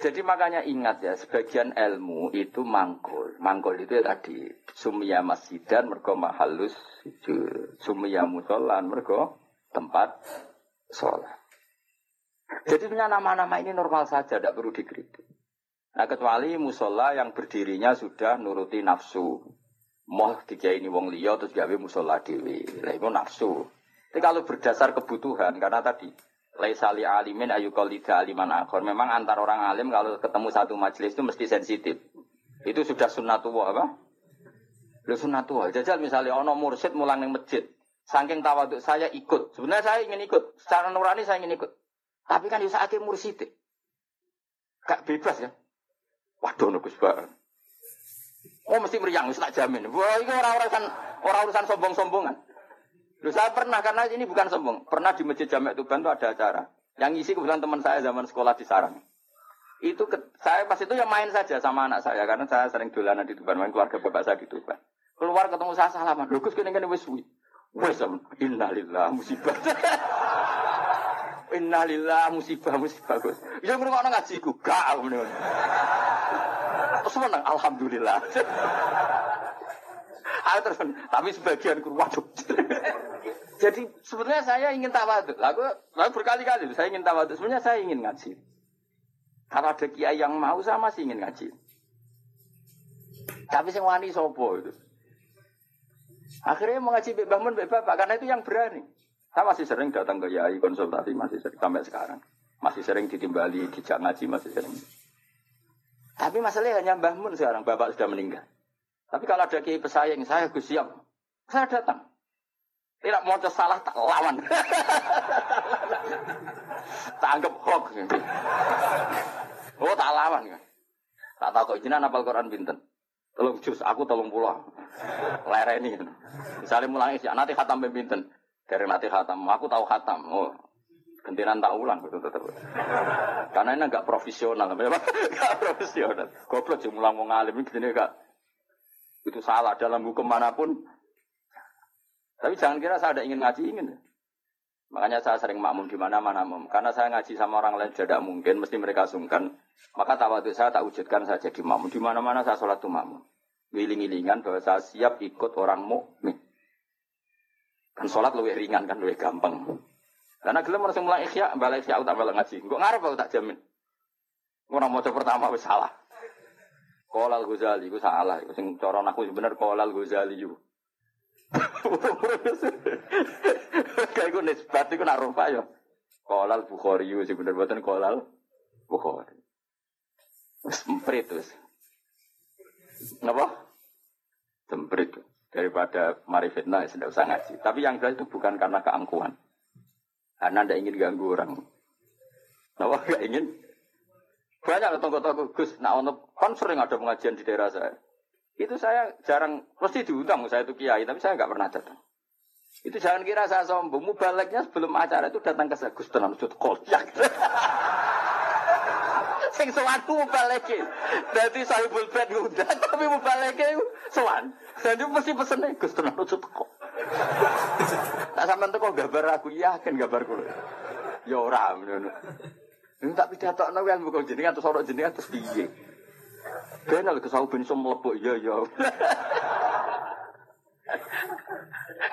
Jadi makanya ingat ya, sebagian ilmu itu mangkul. Mangkul itu ya tadi sumia masjidan mergo mahalus sumia musolan mergo tempat sholat. Jadi nama-nama ini normal saja, tidak perlu dikritik. Nah kecuali musola yang berdirinya sudah nuruti nafsu. Moh tiga ini wong liya terus gawe musola dewi. Nah itu nafsu. Tapi kalau berdasar kebutuhan karena tadi laisali alimin ayu kolida aliman akhor. Memang antar orang alim kalau ketemu satu majelis itu mesti sensitif. Itu sudah sunnatullah apa? Lu sunnatullah. Jajal misalnya ono mursid mulang yang masjid. Saking tawaduk saya ikut. Sebenarnya saya ingin ikut. Secara nurani saya ingin ikut. Tapi kan bisa akhir mursid. Gak bebas ya. Waduh nugus Pak. Oh mesti meriang, tak jamin. Wah ini orang urusan orang urusan sombong-sombongan. Lu saya pernah karena ini bukan sombong. Pernah di masjid Jamek Tuban itu ada acara. Yang isi kebetulan teman saya zaman sekolah di Sarang. Itu ke, saya pas itu ya main saja sama anak saya karena saya sering dolanan di Tuban, main keluarga bapak saya di Tuban. Keluar ketemu saya salaman. Lho Gus kene kene wis suwi. Innalillah musibah. innalillah musibah musibah Gus. Ya ngrungokno ngajiku gak. Terus menang, alhamdulillah. Ayo terus, tapi sebagian kurang waduh. Jadi sebenarnya saya ingin tawaduk. Lalu, lalu berkali-kali saya ingin tawaduk. Sebenarnya saya ingin ngaji. Kalau ada kiai yang mau saya masih ingin ngaji. Tapi sing wani sopo itu. Akhirnya mau ngaji Mbak Mbak Bapak, karena itu yang berani. Saya masih sering datang ke Yai konsultasi, masih sering sampai sekarang. Masih sering ditimbali, dijak ngaji, masih sering. Tapi masalahnya hanya Mbah Mun sekarang, Bapak sudah meninggal. Tapi kalau ada kiai pesaing, saya Gus. Saya datang. Tidak mau salah, tak lawan. tak anggap hoax. Oh, tak lawan. Tak tahu kok jinan apal Quran binten. Telung jus, aku telung pulau. Lereni. Misalnya mulai nanti khatam pemimpin. Dari nanti khatam, aku tahu khatam. Oh, gantian tak ulang betul tetap. Karena ini agak profesional, memang agak profesional. Goblok sih mulang mau ngalim ini agak itu salah dalam hukum mana pun. Tapi jangan kira saya ada ingin ngaji ingin. Makanya saya sering makmum di mana-mana makmum. Karena saya ngaji sama orang lain tidak mungkin, mesti mereka sungkan. Maka tawadu saya tak wujudkan saya jadi makmum. Di mana-mana saya sholat tuh makmum. Wiling-wilingan bahwa saya siap ikut orang mukmin. Kan sholat lebih ringan kan, lebih gampang. Karena gelem harus mulai ikhya, balik ikhya tak balik ngaji. Gue ngarep aku tak jamin. Orang mau pertama wis salah. Kolal Ghazali, gue salah. Sing coron aku sebenar Kolal Ghazali juga. Kayak gue nisbat itu nak rupa ya. Kolal Bukhari sih bener buatan kolal Bukhari. Semprit terus. Kenapa? Semprit daripada mari fitnah sudah usah ngaji. Tapi yang jelas itu bukan karena keangkuhan. Karena anda ingin ganggu orang. Kenapa gak ingin? Banyak toko-toko Gus, nah untuk kan sering ada pengajian di daerah saya. Itu saya jarang, pasti diundang saya itu kiai, tapi saya nggak pernah datang. Itu jangan kira saya sombong. Mubaleknya sebelum acara itu datang ke saya. Gus tenang, sud kolyak. Sing sowan ku mubaleke. Dadi sahibul bed ngundang, tapi mubaleke. Dan itu mesti pesennya, Gus tenang, sud kok. Tak sama kok gambar aku, yakin gambar kulo. Ya ora, Ini tak pidato nang yang bukan jenengan terus orang jenengan terus piye. Kenal kesau ben iso mlebu iya ya.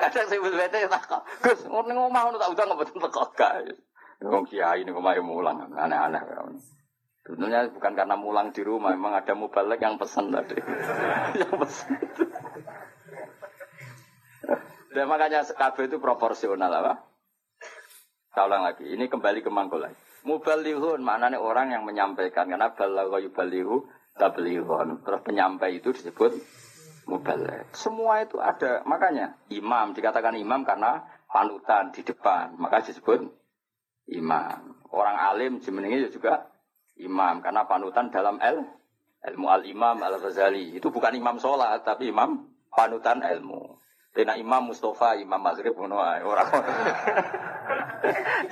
Kadang sing wis wete tak kok. Gus, ning omah ngono tak udah mboten teko gak. Wong kiai ning omah mulang aneh-aneh. Sebenarnya bukan karena mulang di rumah, memang ada mubalek yang pesan tadi. yang pesan. Dan makanya KB itu proporsional apa? Saya ulang lagi, ini kembali ke mangkul lagi. Mubalihun maknanya orang yang menyampaikan karena balagha yubalihu tablighun. Terus penyampai itu disebut mubaligh. Semua itu ada. Makanya imam dikatakan imam karena panutan di depan, maka disebut imam. Orang alim jemeningnya juga imam karena panutan dalam el ilmu al imam al ghazali itu bukan imam sholat tapi imam panutan ilmu. Tena imam Mustafa, imam Maghrib, orang.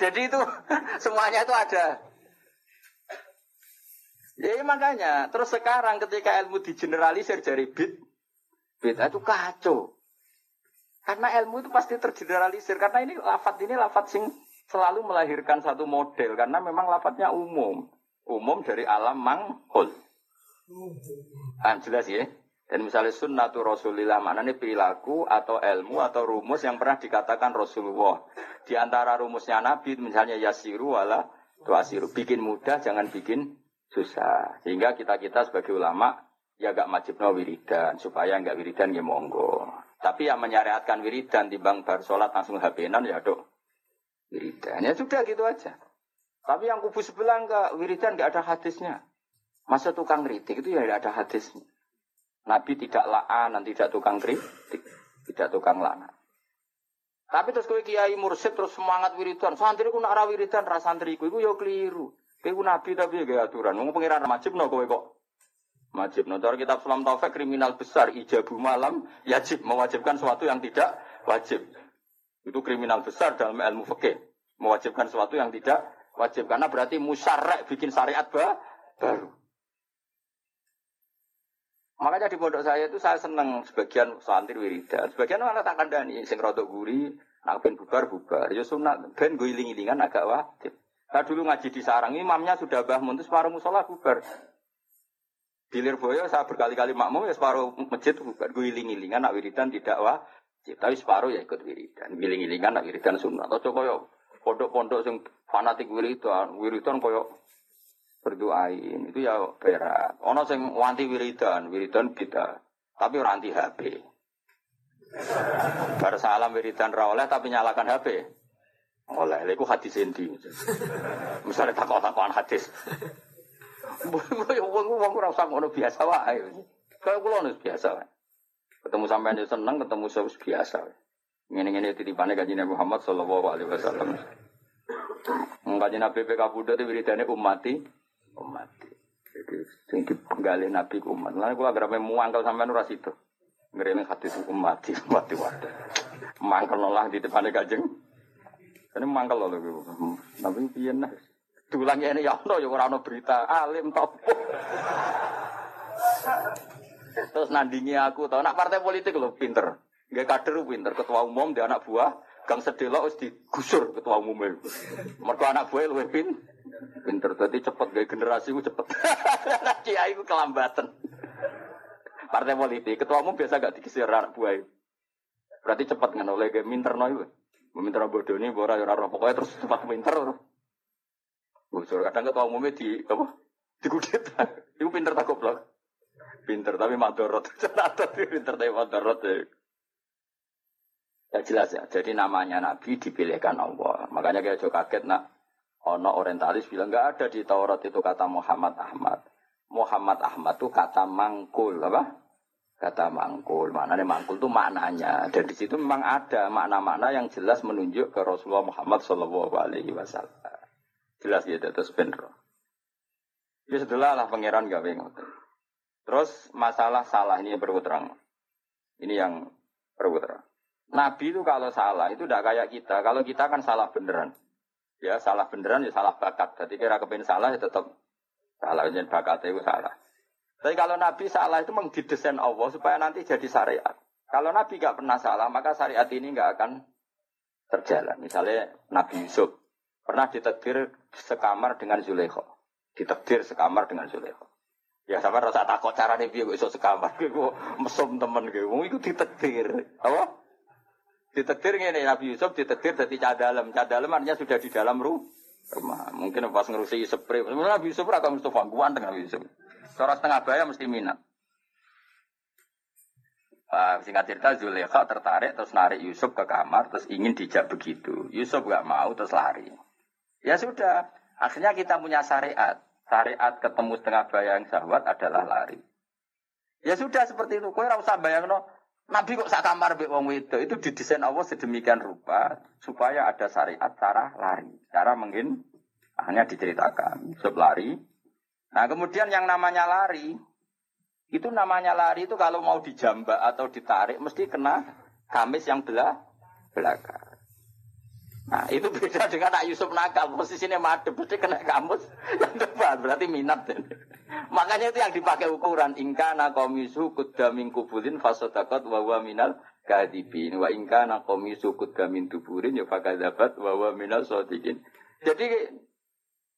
Jadi itu semuanya itu ada. Ya makanya, terus sekarang ketika ilmu digeneralisir dari bid, bid itu kacau. Karena ilmu itu pasti tergeneralisir. Karena ini lafat ini lafat sing selalu melahirkan satu model. Karena memang lafatnya umum. Umum dari alam manghul. Ah, jelas ya. Dan misalnya sunnatu Rasulillah maknanya perilaku atau ilmu atau rumus yang pernah dikatakan Rasulullah. Di antara rumusnya Nabi misalnya yasiru wala tuasiru. Bikin mudah jangan bikin susah. Sehingga kita-kita sebagai ulama ya gak wajib no wiridan supaya nggak wiridan ya monggo. Tapi yang menyariatkan wiridan di bang bar sholat langsung habenan ya dok wiridan. Ya sudah gitu aja. Tapi yang kubu sebelah enggak wiridan nggak ada hadisnya. Masa tukang kritik itu ya tidak ada hadisnya. Nabi tidak la'an, tidak tukang kritik, tidak tukang lana. Tapi terus kowe kiai mursid terus semangat wiridan, santri ku nak ra wiridan ra santri ku iku ya keliru. Kowe nabi tapi gak aturan. Wong pangeran wajib no kowe kok. Wajib no. Cara kitab Sulam Taufik kriminal besar ijabu malam yajib mewajibkan sesuatu yang tidak wajib. Itu kriminal besar dalam ilmu fikih. Mewajibkan sesuatu yang tidak wajib karena berarti musyarek bikin syariat baru. Makanya di pondok saya itu saya senang sebagian santri wiridan, sebagian malah tak kandani, sing rodok guri, nak ben bubar bubar, ya sunat ben gue iling-ilingan agak wajib. Nah dulu ngaji di sarang, imamnya sudah bahmun, terus separuh musola bubar. Di Lirboyo saya berkali-kali makmum ya separuh masjid bubar. Guling-gilingan nak wiridan tidak wajib. Tapi separuh ya ikut wiridan. Giling-gilingan nak wiridan sunnah. Atau koyo pondok-pondok yang fanatik wiridan. Wiridan koyo berdoain. Itu ya berat. Ono sing wanti wiridan. Wiridan kita. Tapi orang anti HP. Bar salam wiridan ra oleh tapi nyalakan HP. Oleh, itu hadis endi. Misalnya takut-takutan hadis. Wong wong ora usah ngono biasa wae. Kayak kula nus biasa wae. Ketemu sampean yo seneng, ketemu saya biasa wae. Ngene-ngene titipane kanjeng Muhammad sallallahu alaihi wasallam. Kanjeng Nabi PK Buddha itu wiridane umati, umati. sing dipenggali Nabi ku umat. Lan kula agar muangkel sampean ora sido. Ngrene hadis hukum mati mati wae. Mangkel lah di depan Kanjeng. Ini mangkel lho Nabi piye nah. Dulang ini ya ono ya ora ono berita alim topo. Terus nandingi aku tau nak partai politik lho pinter. Gak kader pinter ketua umum dia anak buah Gang Sedelok wis digusur ketua umum Mergo anak buah luwih pin pinter dadi cepet gaya generasi ku cepet. Kiai ku kelambatan. Partai politik ketua umum biasa gak dikisir anak buah. Berarti cepet kan oleh gaya minterno bodoh ini, bora ora roh pokoknya terus cepat minter. Gusur kadang ketua umumnya di apa? Dikudet. Iku pinter tak goblok. Pinter tapi madorot. Ternyata pinter tapi madorot. Ya. Ya jelas ya. Jadi namanya Nabi dipilihkan Allah. Makanya kayak juga kaget nak. Ono orientalis bilang nggak ada di Taurat itu kata Muhammad Ahmad. Muhammad Ahmad itu kata mangkul apa? Kata mangkul. Maknanya mangkul itu maknanya. Dan di situ memang ada makna-makna yang jelas menunjuk ke Rasulullah Muhammad Shallallahu Alaihi Wasallam. Jelas ya terus bener. Ya setelah lah pangeran gak Terus masalah salah ini terang. Ini yang terang. Nabi itu kalau salah itu tidak kayak kita. Kalau kita kan salah beneran. Ya salah beneran ya salah bakat. Jadi kira kepen salah ya tetap salah. Jadi bakat itu salah. Tapi kalau Nabi salah itu mengdidesain Allah supaya nanti jadi syariat. Kalau Nabi gak pernah salah, maka syariat ini gak akan terjalan. Misalnya Nabi Yusuf pernah ditekdir sekamar dengan Zulaikha. Ditekdir sekamar dengan Zulaikha. Ya sama rasa takut cara biar iso sekamar, gue mesum temen gue, mau ikut ditekdir, apa? Ditekdir ini Nabi Yusuf ditekdir dari cadalem, cadalem artinya sudah di dalam rumah. Mungkin pas ngerusi spray, Nabi Yusuf atau Mustafa Guan dengan Nabi Yusuf. Cara setengah bayar mesti minat. Uh, singkat cerita Zulekha tertarik terus narik Yusuf ke kamar terus ingin dijak begitu. Yusuf gak mau terus lari. Ya sudah, akhirnya kita punya syariat. Syariat ketemu setengah bayang sahabat adalah lari. Ya sudah seperti itu. Kau usah bayang no. Nabi kok sak kamar mbek wong wedok itu didesain Allah sedemikian rupa supaya ada syariat cara lari, cara mungkin hanya diceritakan. Yusuf lari. Nah kemudian yang namanya lari itu namanya lari itu kalau mau dijambak atau ditarik mesti kena gamis yang belah belakang. Nah, itu beda dengan Nak Yusuf nakal. Posisinya madep, pasti kena kamus yang depan. Berarti minat. Makanya itu yang dipakai ukuran. Ingkana komisu kudamin kubulin fasodakot wawa minal kadibin. Wa ingkana komisu kudamin tuburin ya fakadabat wawa minal sodikin. Jadi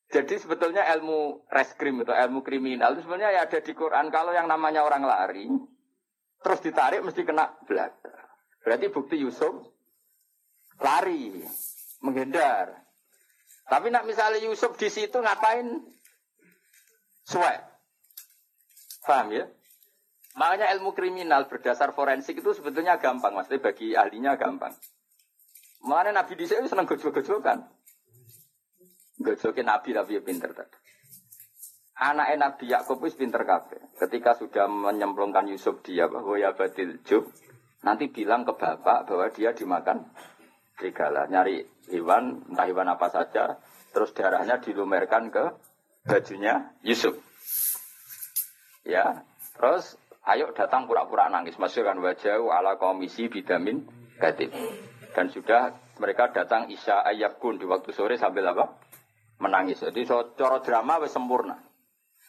jadi sebetulnya ilmu reskrim atau ilmu kriminal itu sebenarnya ya ada di Quran. Kalau yang namanya orang lari, terus ditarik mesti kena belakang. Berarti bukti Yusuf lari menghindar. Tapi nak misalnya Yusuf di situ ngapain? Suwe. Paham ya? Makanya ilmu kriminal berdasar forensik itu sebetulnya gampang, maksudnya bagi ahlinya gampang. Makanya Nabi di sini senang gojol-gojolkan. Gojokin Nabi tapi ya pinter tadi. Anak Nabi Yakub itu pinter kafe. Ketika sudah menyemplungkan Yusuf dia bahwa ya batil jub, nanti bilang ke bapak bahwa dia dimakan serigala. Nyari hewan, entah hewan apa saja, terus darahnya dilumerkan ke bajunya Yusuf. Ya, terus ayo datang pura-pura nangis, masukkan wajah ala komisi bidamin gatif. Dan sudah mereka datang Isya Ayakun di waktu sore sambil apa? Menangis. Jadi so, coro drama sempurna.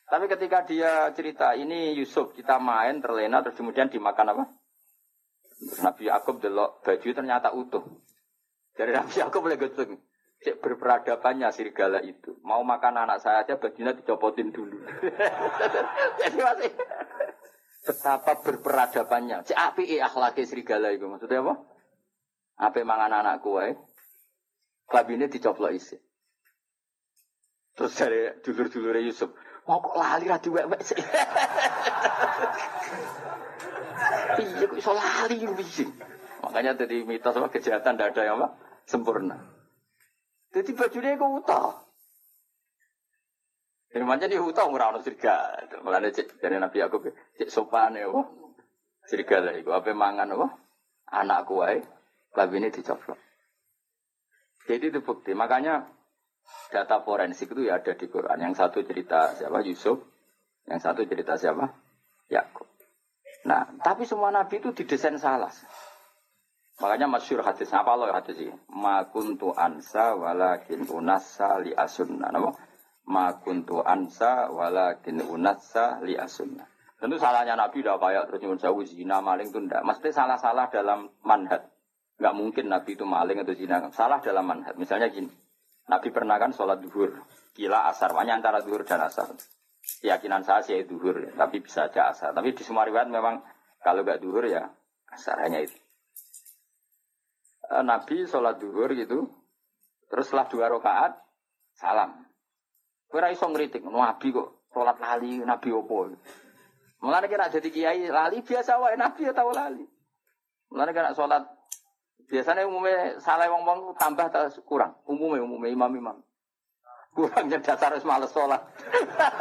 Tapi ketika dia cerita ini Yusuf kita main terlena terus kemudian dimakan apa? Nabi Yakub delok baju ternyata utuh. Dari Nabi Yakub boleh gosong. Cek berperadabannya serigala itu. Mau makan anak saya aja bajunya dicopotin dulu. Jadi masih betapa berperadabannya. Cek api akhlaki serigala itu. Maksudnya apa? Apa mangan anak kue? Klabinnya dicoplok isi. Terus dari dulur-dulur Yusuf, mau kok lali ra diwek-wek sih. Iya kok iso lali. Makanya tadi mitos apa kejahatan tidak ada yang apa? Sempurna. Jadi bajunya itu utah. Ini macam dia utah murah sirga. Makanya cek dari Nabi aku cek sopan ya, wah sirga lah itu. Apa mangan wah anak kuai, labi ini dicoplok. Jadi itu bukti. Makanya data forensik itu ya ada di Quran. Yang satu cerita siapa Yusuf, Yang satu cerita siapa? Yakub. Nah, tapi semua nabi itu didesain salah. Makanya masyur hadis apa loh hadis ini? Ma kuntu ansa walakin unassa li asunna. Nama? Ma kuntu ansa walakin unassa li asunna. Tentu salahnya Nabi udah kayak terus nyuwun jauh zina maling itu ndak. Mesti salah-salah dalam manhat. Enggak mungkin Nabi itu maling atau zina. Salah dalam manhat. Misalnya gini. Nabi pernah kan sholat duhur. Gila asar. Banyak antara duhur dan asar. Keyakinan saya sih duhur. Ya. Tapi bisa aja asar. Tapi di semua riwayat memang kalau nggak duhur ya asar hanya itu. Eh, Nabi sholat duhur gitu. Terus setelah dua rakaat salam. Kira iso ngeritik. Nabi kok sholat lali. Nabi opo. Mulane kira jadi kiai lali biasa wae nabi ya tahu lali. Mulane kira sholat biasanya umumnya salah wong wong tambah atau kurang. Umumnya umumnya imam imam. Kurangnya dasar harus males sholat.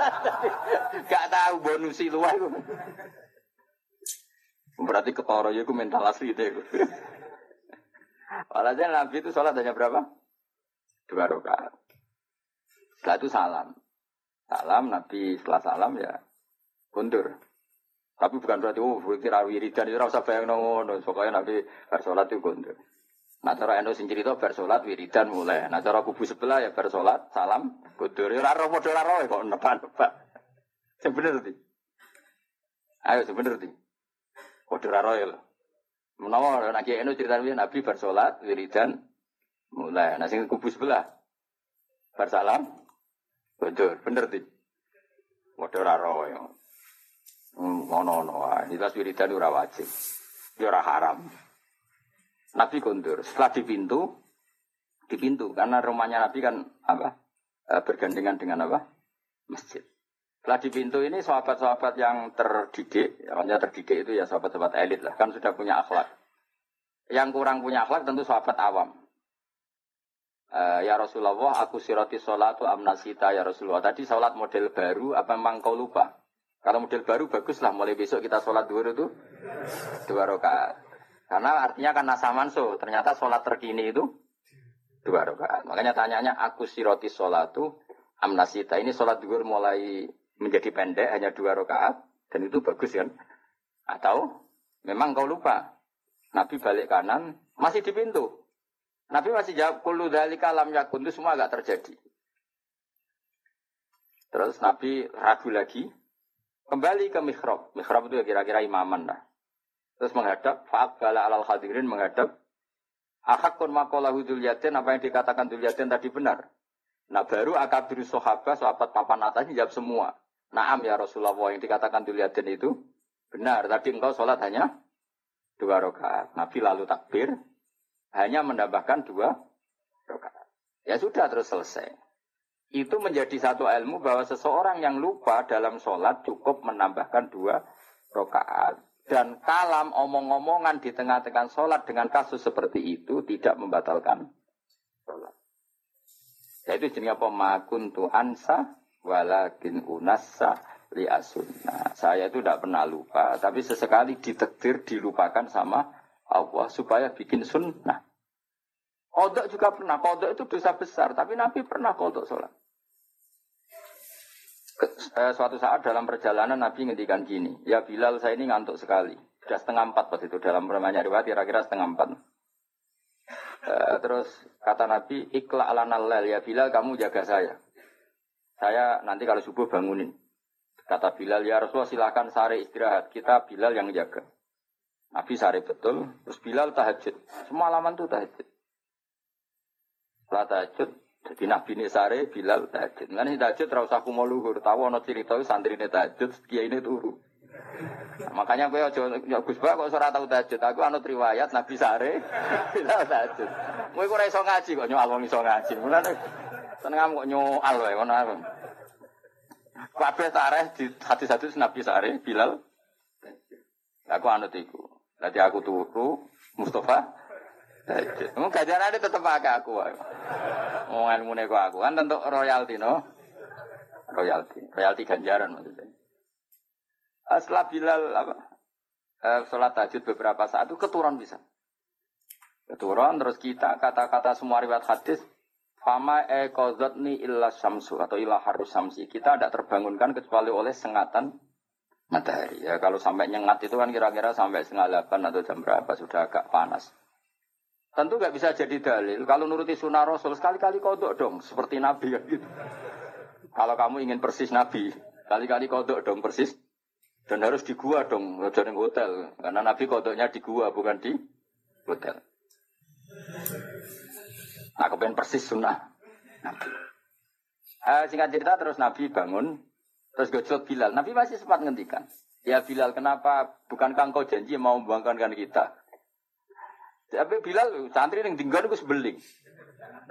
Gak tahu bonus luar. Berarti ketoro ya mental asli itu. Walhasil Nabi itu sholat hanya berapa? Dua rakaat. Setelah itu salam. Salam Nabi setelah salam ya kundur. Tapi bukan berarti oh kira wiridan itu rasa bayang ngono. Pokoknya nanti bersolat itu gondol. Nah cara endo sing cerita bersolat wiridan mulai. Nah cara kubu sebelah ya bersolat salam gondol. Ya raro model raro kok nebak-nebak. Sebener sih. Ayo sebener sih. Model raro ya loh. Menawa nanti endo cerita nabi bersolat wiridan mulai. Nah sing kubu sebelah bersalam gondol. Bener sih. Model raro ya. Ngono-ngono wae. Jelas wiridan ora wajib. Ya haram. Nabi kondur. Setelah di pintu, di pintu karena rumahnya Nabi kan apa? E, bergandengan dengan apa? Masjid. Setelah di pintu ini sahabat-sahabat yang terdidik, yang terdidik itu ya sahabat-sahabat elit lah, kan sudah punya akhlak. Yang kurang punya akhlak tentu sahabat awam. Uh, ya Rasulullah, aku siroti sholatu amnasita ya Rasulullah. Tadi sholat model baru, apa memang kau lupa? Kalau model baru bagus lah, mulai besok kita sholat dua itu dua rakaat. Karena artinya kan nasa manso, ternyata sholat terkini itu dua rakaat. Makanya tanyanya aku siroti sholatu amnasita. Ini sholat duhur mulai menjadi pendek hanya dua rakaat dan itu bagus kan? Atau memang kau lupa? Nabi balik kanan masih di pintu. Nabi masih jawab kulu dari kalam yakun itu semua agak terjadi. Terus Nabi ragu lagi, Kembali ke mihrab. Mihrab itu ya kira-kira imaman lah. Terus menghadap, faat bala alal hadirin menghadap. Ahakun makola hudul yatin, apa yang dikatakan dul yatin tadi benar. Nah baru akabiru sahabat, sahabat papan atasnya jawab semua. Naam ya Rasulullah yang dikatakan dul yatin itu benar. Tadi engkau sholat hanya dua rakaat. Nabi lalu takbir, hanya menambahkan dua rakaat. Ya sudah terus selesai itu menjadi satu ilmu bahwa seseorang yang lupa dalam sholat cukup menambahkan dua rakaat dan kalam omong-omongan di tengah-tengah sholat dengan kasus seperti itu tidak membatalkan sholat. Yaitu jenis apa? tu ansa walakin unasa li asunna. Saya itu tidak pernah lupa, tapi sesekali ditektir dilupakan sama Allah supaya bikin sunnah. Kodok juga pernah. Kodok itu dosa besar. Tapi Nabi pernah kodok sholat. Eh, suatu saat dalam perjalanan Nabi ngendikan gini. Ya Bilal saya ini ngantuk sekali. Sudah setengah empat pas itu. Dalam permainan riwayat kira-kira setengah empat. Uh, terus kata Nabi, ikla ala nalal ya Bilal kamu jaga saya. Saya nanti kalau subuh bangunin. Kata Bilal, ya Rasulullah silahkan sare istirahat. Kita Bilal yang jaga. Nabi sare betul. Terus Bilal tahajud. Semalaman tuh tahajud. Setelah tahajud, jadi Nabi ini sare, Bilal tahajud. Nanti tahajud terus aku mau luhur. Tahu ono cerita santri ini tahajud, kia ini turu. Nah, makanya gue aja ya Gus kok ora tau tahajud. Aku anut riwayat Nabi sare, Bilal tahajud. Kowe ora iso ngaji kok nyoal wong iso ngaji. Mulane seneng kok nyoal wae ngono aku. Kabeh tareh di hadis-hadis Nabi sare, Bilal. Aku anut iku. Nanti aku turu, Mustafa Kamu gajarannya tetap pakai aku. Mau ilmu nego aku kan tentu royalti no. Royalti, royalti ganjaran maksudnya. Eh, setelah Bilal apa? Uh, sholat tahajud beberapa saat itu keturun bisa. Keturun terus kita kata-kata semua riwayat hadis Fama e ni illa samsu atau illa harus samsi. Kita tidak terbangunkan kecuali oleh sengatan matahari. Ya kalau sampai nyengat itu kan kira-kira sampai setengah delapan atau jam berapa sudah agak panas. Tentu nggak bisa jadi dalil. Kalau nuruti sunnah Rasul sekali-kali kodok dong, seperti Nabi kan gitu. Kalau kamu ingin persis Nabi, kali-kali kodok dong persis. Dan harus di gua dong, jangan hotel. Karena Nabi kodoknya di gua, bukan di hotel. Nah, kepengen persis sunnah Nabi. Uh, singkat cerita terus Nabi bangun, terus gojol Bilal. Nabi masih sempat ngendikan. Ya Bilal, kenapa bukankah engkau janji mau membangkankan kita? Tapi Bilal santri yang tinggal itu sebeling.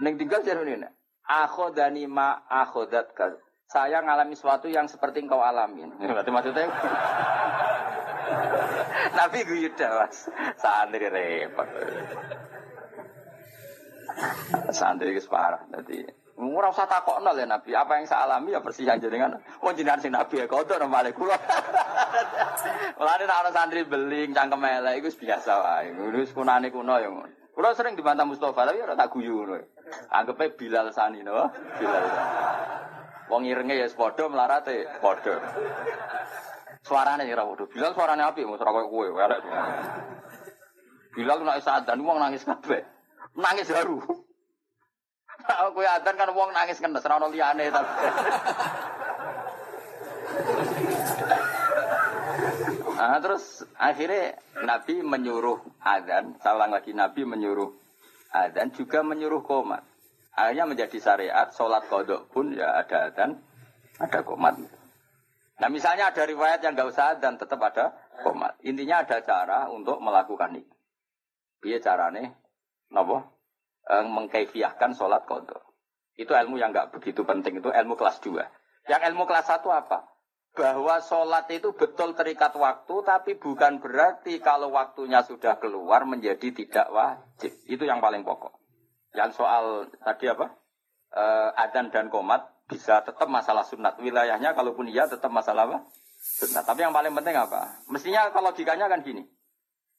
Yang tinggal jadi ini. Akhodani ma akhodat saya ngalami sesuatu yang seperti engkau alamin. Berarti maksudnya Nabi gue mas. Santri repot. Santri itu parah. Jadi Ora usah takokno ya Nabi, apa yang saya alami ya persis aja dengan wong jenengan sing Nabi ya kodo nang balik kula. Mulane nek ana santri beling cangkem elek iku biasa wae. Wis kunane kuno ya ngono. Kula sering dibantah Mustafa tapi ora tak guyu ngono. Anggepe Bilal Sani no, Bilal. Wong irenge ya padha melarate padha. Suarane ora padha. Bilal suarane apik mos ora koyo kowe elek. Bilal nek sadan wong nangis kabeh. Nangis. Kalau kowe adan kan wong nangis kan ora ono liyane tapi. Nah, terus akhirnya Nabi menyuruh adzan, salang lagi Nabi menyuruh adzan juga menyuruh komat. Akhirnya menjadi syariat, sholat kodok pun ya ada dan ada komat. Nah misalnya ada riwayat yang nggak usah dan tetap ada komat. Intinya ada cara untuk melakukan ini. Iya carane, nopo eh, mengkaifiahkan sholat kodok. Itu ilmu yang nggak begitu penting itu ilmu kelas 2. Yang ilmu kelas 1 apa? Bahwa sholat itu betul terikat waktu, tapi bukan berarti kalau waktunya sudah keluar menjadi tidak wajib. Itu yang paling pokok. Yang soal tadi apa? E, adan dan komat bisa tetap masalah sunat. Wilayahnya kalaupun iya tetap masalah apa? Sunat. Tapi yang paling penting apa? Mestinya kalau logikanya kan gini.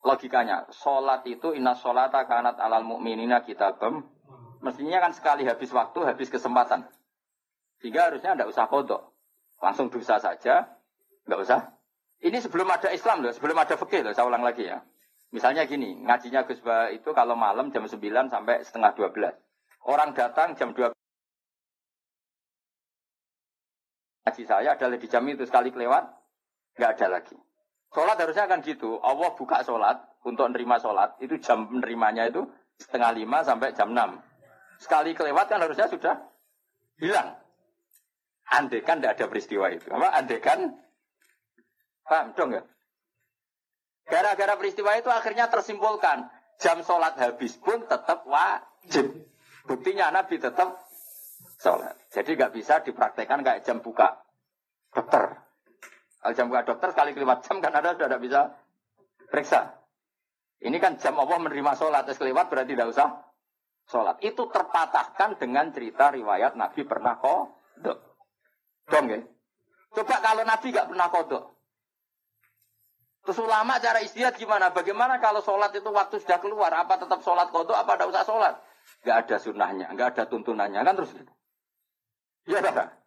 Logikanya, sholat itu inna sholata kanat alal mu'minina kitabam. Mestinya kan sekali habis waktu, habis kesempatan. Sehingga harusnya tidak usah kodok. Langsung dosa saja, nggak usah. Ini sebelum ada Islam loh, sebelum ada fikih loh, saya ulang lagi ya. Misalnya gini, ngajinya Gus Ba itu kalau malam jam 9 sampai setengah 12. Orang datang jam 12. Ngaji saya adalah di jam itu sekali kelewat, nggak ada lagi. Sholat harusnya kan gitu. Allah buka sholat untuk menerima sholat. Itu jam menerimanya itu setengah lima sampai jam 6. Sekali kelewat kan harusnya sudah hilang. Andekan tidak ada peristiwa itu. Apa? Andekan, paham dong ya? Gara-gara peristiwa itu akhirnya tersimpulkan jam sholat habis pun tetap wajib. Buktinya Nabi tetap sholat. Jadi nggak bisa dipraktekkan kayak jam buka dokter. Kalau jam buka dokter sekali kelewat jam kan ada sudah tidak bisa periksa. Ini kan jam Allah menerima sholat, terus kelewat berarti tidak usah sholat. Itu terpatahkan dengan cerita riwayat Nabi pernah kodok. Dong ya? Coba kalau Nabi nggak pernah kodok. Terus ulama cara istihad gimana? Bagaimana kalau sholat itu waktu sudah keluar? Apa tetap sholat kodok? Apa tidak usah sholat? Gak ada sunnahnya, gak ada tuntunannya kan terus gitu. Iya tak?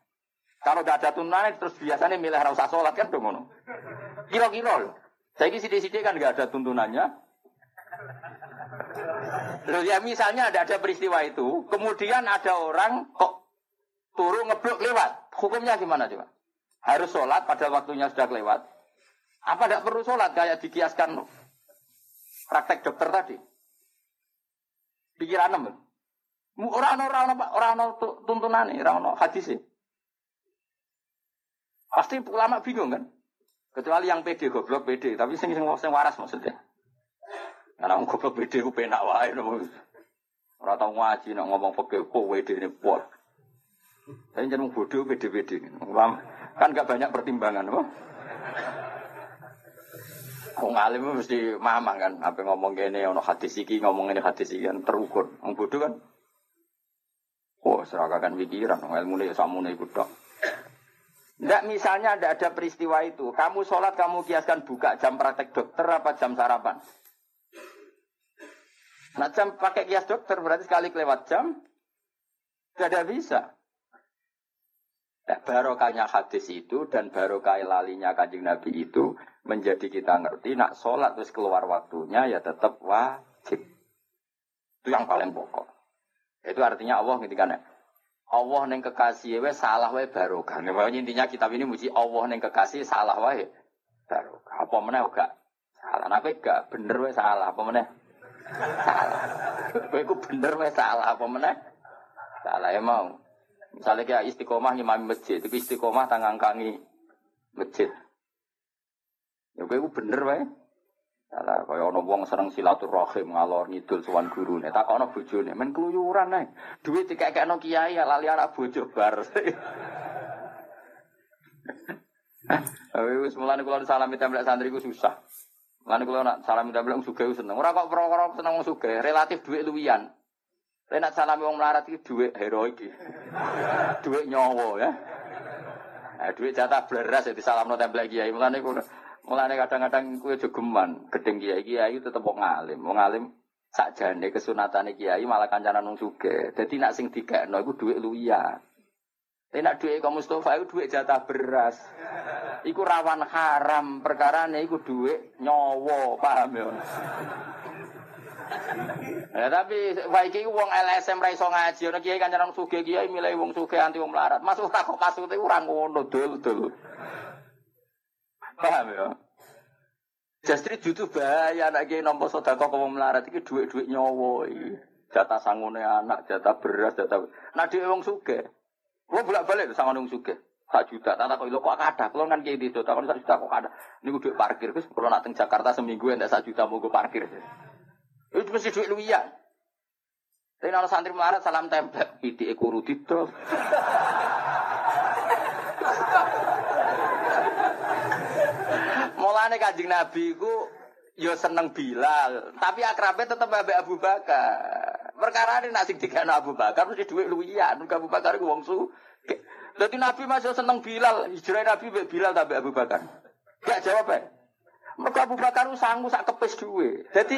Kalau gak ada tuntunannya terus biasanya milih rasa sholat kan dong Kira-kira loh. Saya ini sidik-sidik kan gak ada tuntunannya. Terus ya misalnya ada ada peristiwa itu, kemudian ada orang kok turun ngeblok lewat. Hukumnya gimana coba? Harus sholat pada waktunya sudah lewat. Apa tidak perlu sholat kayak dikiaskan praktek dokter tadi? Pikiran. Orang orang orang orang tuntunan orang hadis sih. Pasti ulama bingung kan? Kecuali yang pede goblok pede, tapi sing sing sing waras maksudnya. Karena orang goblok pede ku penak wae Ora tau ngaji nek ngomong peke kowe dene kuat. Tapi jangan bodoh pede-pede. Kan gak banyak pertimbangan, apa? Wong alim mesti mamang kan, apa ngomong gini, ono hadis iki, ngomong ini hadis iki kan terukur. Wong kan, oh seragakan pikiran, ilmu ini samune ikut dok. Enggak misalnya ada ada peristiwa itu, kamu sholat kamu kiaskan buka jam praktek dokter apa jam sarapan? Nah jam pakai kias dokter berarti sekali kelewat jam Tidak bisa. Nah, barokahnya hadis itu dan barokah lalinya kanjeng Nabi itu menjadi kita ngerti nak sholat terus keluar waktunya ya tetap wajib. Itu yang paling pokok. Itu artinya Allah ngerti kan Allah neng kekasih we salah we barokah. Nah, intinya kitab ini muji Allah neng kekasih salah we barokah. Apa mana enggak salah? Nabi enggak bener we salah apa mana? Salah. Kowe bener we salah apa mana? Salah ya mau. Misalnya kayak istiqomah ngimami masjid, tapi istiqomah tangan kangi masjid. Ya gue bener wae. Salah kaya ana wong seneng silaturahim ngalor ngidul sowan gurune. Takokno bojone, men keluyuran ae. Duit dikekekno kiai lali anak bojo bar. Wis mulane kula salami templek santri ku susah. Mulane kula nak salami templek wong sugih seneng. Ora kok perkara seneng wong sugih, relatif duit luwian. Tapi nak salami wong melarat iki dhuwit heroik. Dhuwit nyawa ya. Nah, dhuwit jatah bleras ya disalamno templek kiai. Mulane mulane kadang-kadang kuwi jogeman gedeng kiai kiai tetep wong alim. Wong alim sakjane kesunatane kiai malah kancanan wong sugih. Dadi nak sing dikekno iku dhuwit luwian. Tapi nak duit kaum Mustafa itu duit jatah beras. Iku rawan haram perkara iku duit nyowo paham ya? Ya tapi wae wong LSM ra iso ngaji, ana kiai kancanan sugih kiai milih wong sugih anti wong melarat. Masuk tak kok kasute ora ngono dul-dul. paham ya? Jastri jutu bahaya anak ini nombor sodako kamu melarat ini duit-duit nyowo ini jatah sangune anak, jatah beras, jatah nah dia wong suge lo bolak balik sama orang suge sak juta, tak tahu kok ada, kalau kan kayak gitu, takon sak juta kok ada ini duit parkir, terus kalau nak Jakarta seminggu yang sak juta mau gue parkir itu mesti duit luian tapi kalau santri melarat salam tempel, ini ekor rudit Kajing Nabi ku yo seneng Bilal, tapi akrabnya tetap Abu Abu Bakar. Perkara ini nasi tiga Abu Bakar mesti duit luwian, Abu Bakar ku wong su. Jadi Nabi masih seneng Bilal, hijrah Nabi Bilal tapi Abu Bakar. Gak jawab ya. Mergo Abu Bakar sanggup sak kepes duwe. Dadi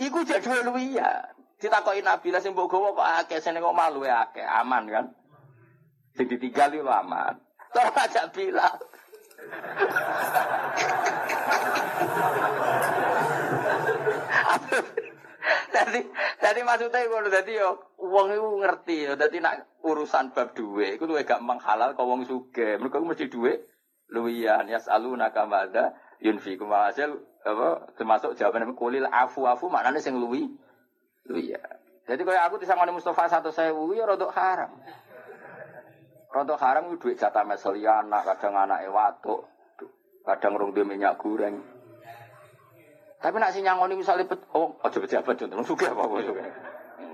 iku duwe luwi ya. Ditakoki Nabi lah sing mbok gawa kok akeh sene kok malu ya akeh, aman kan. Sing ditinggal yo aman. Terus ajak bilang. Tadi tadi maksudnya ngono dadi yo wong iku ngerti yo dadi nak urusan bab duwe iku luwih gak menghalal kok wong sugih. Mergo mesti duwe luwian yasaluna kamada yunfiku hasil apa termasuk jawaban kulil afu afu maknanya sing luwi luwi ya. Jadi kalau aku disangoni Mustafa satu sewu ya rodok haram rodok haram itu duit jatah meseli anak kadang anak ewato kadang rong minyak goreng tapi nak si nyangoni misalnya pet, oh aja pejabat contoh suka apa apa suka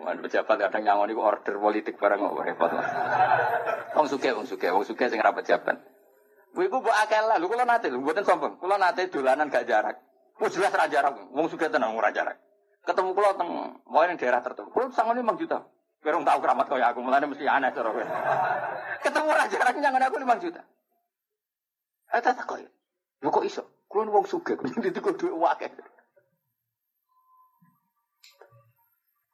Wan pejabat kadang nyangoni order politik barang kok repot. Wong suka, wong suka, wong suka sing ra pejabat. Kuwi ku mbok akeh lah, lho kula nate lho mboten sombong. Kula nate dolanan gak jarak. Wis jelas ra jarak, wong sugih tenan ora jarak. Ketemu kula teng wae ning daerah tertentu. Kula sangone 5 juta. Kira tau keramat kaya aku, mulane mesti aneh cara kowe. Ketemu ra jarak nyangon aku 5 juta. Eh tak kok. Lho kok iso? Kula wong sugih, ditiku dhuwit akeh.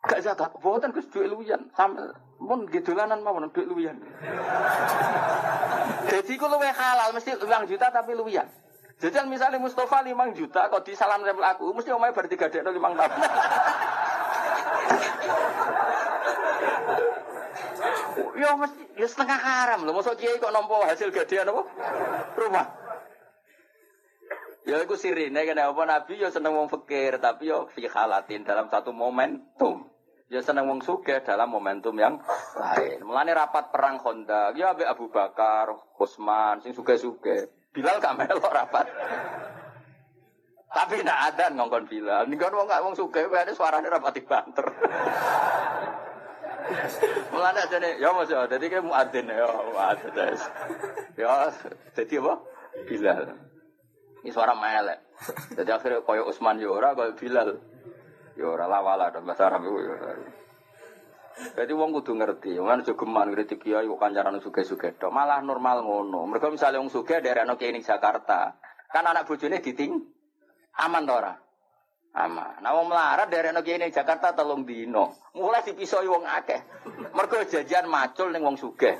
Gak zakat, buatan kus duit luwian, sampai pun gedulanan mau duit luwian. Jadi kalau luwe halal mesti uang juta tapi luwian. Jadi misalnya Mustafa lima juta, kok di salam rempel aku, mesti omai berarti gak ada lima tahun. Ya mesti ya setengah haram loh. Masuk kiai kok nompo hasil gadean apa? Rumah. Ya iku sirine kena apa Nabi ya seneng wong fakir tapi ya fi halatin dalam satu momentum. Ya seneng wong suge dalam momentum yang lain. Mulane rapat perang Honda, ya Abi Abu Bakar, Utsman sing suge-suge. Bilal gak melok rapat. Tapi nak ada ngongkon Bilal. Nih kan wong gak wong suge, ada suaranya rapat banter. Mulane aja nih, ya ya, jadi kayak muadzin ya, muadzin ya, jadi apa? Bilal. Ini suara melek. Jadi akhirnya koyo Usman Yora, koyo Bilal. Yora lawala dan bahasa Arab itu. Jadi wong kudu ngerti, mana jogeman kritik kiai kok kancaran suge-suge tok. Malah normal ngono. Mereka misalnya wong suge daerah no Jakarta. Kan anak bojone diting aman to ora? Ama, nah wong melarat dari anak ini Jakarta telung dino, mulai dipisoi wong akeh. Mergo jajan macul ning wong sugih.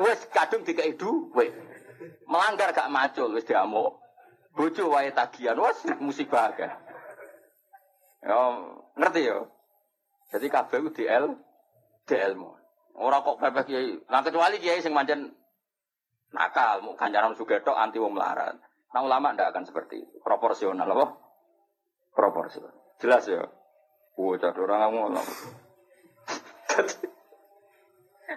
Wis kadung dikai duwe. Melanggar gak macul wis diamuk. Bojo wae tagihan, wis musibah akeh. Ya, ngerti ya? Jadi kabeh ku DL DL mu. Ora kok pepeh kiai. Nah kecuali kiai sing pancen nakal, mau ganjaran sugih tok anti wong melarat. Nah ulama ndak akan seperti itu. Proporsional apa? Proporsional. Jelas ya? Oh, jadi orang ngomong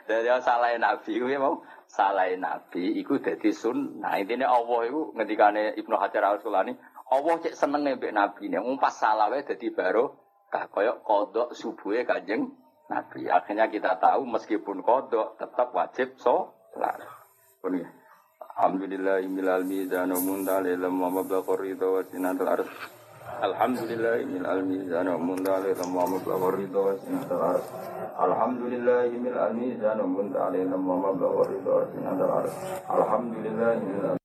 Dari salah Nabi, ya mau salah Nabi, itu jadi sun. Nah intinya Allah itu ngendikane Ibnu Hajar al Asqalani, Allah cek seneng nembek Nabi nih. Umpas salah wae jadi baru koyok kodok subuhnya kanjeng Nabi. Akhirnya kita tahu meskipun kodok tetap wajib sholat. Pun Alhamdulillah imilal mizan wa mundal ilm wa mablaqur ridha wa sinatul arsh. Alhamdulillah imilal mizan wa mundal ilm wa mablaqur ridha wa sinatul arsh. Alhamdulillah imilal mizan wa mundal ilm wa mablaqur ridha wa sinatul arsh. Alhamdulillah imilal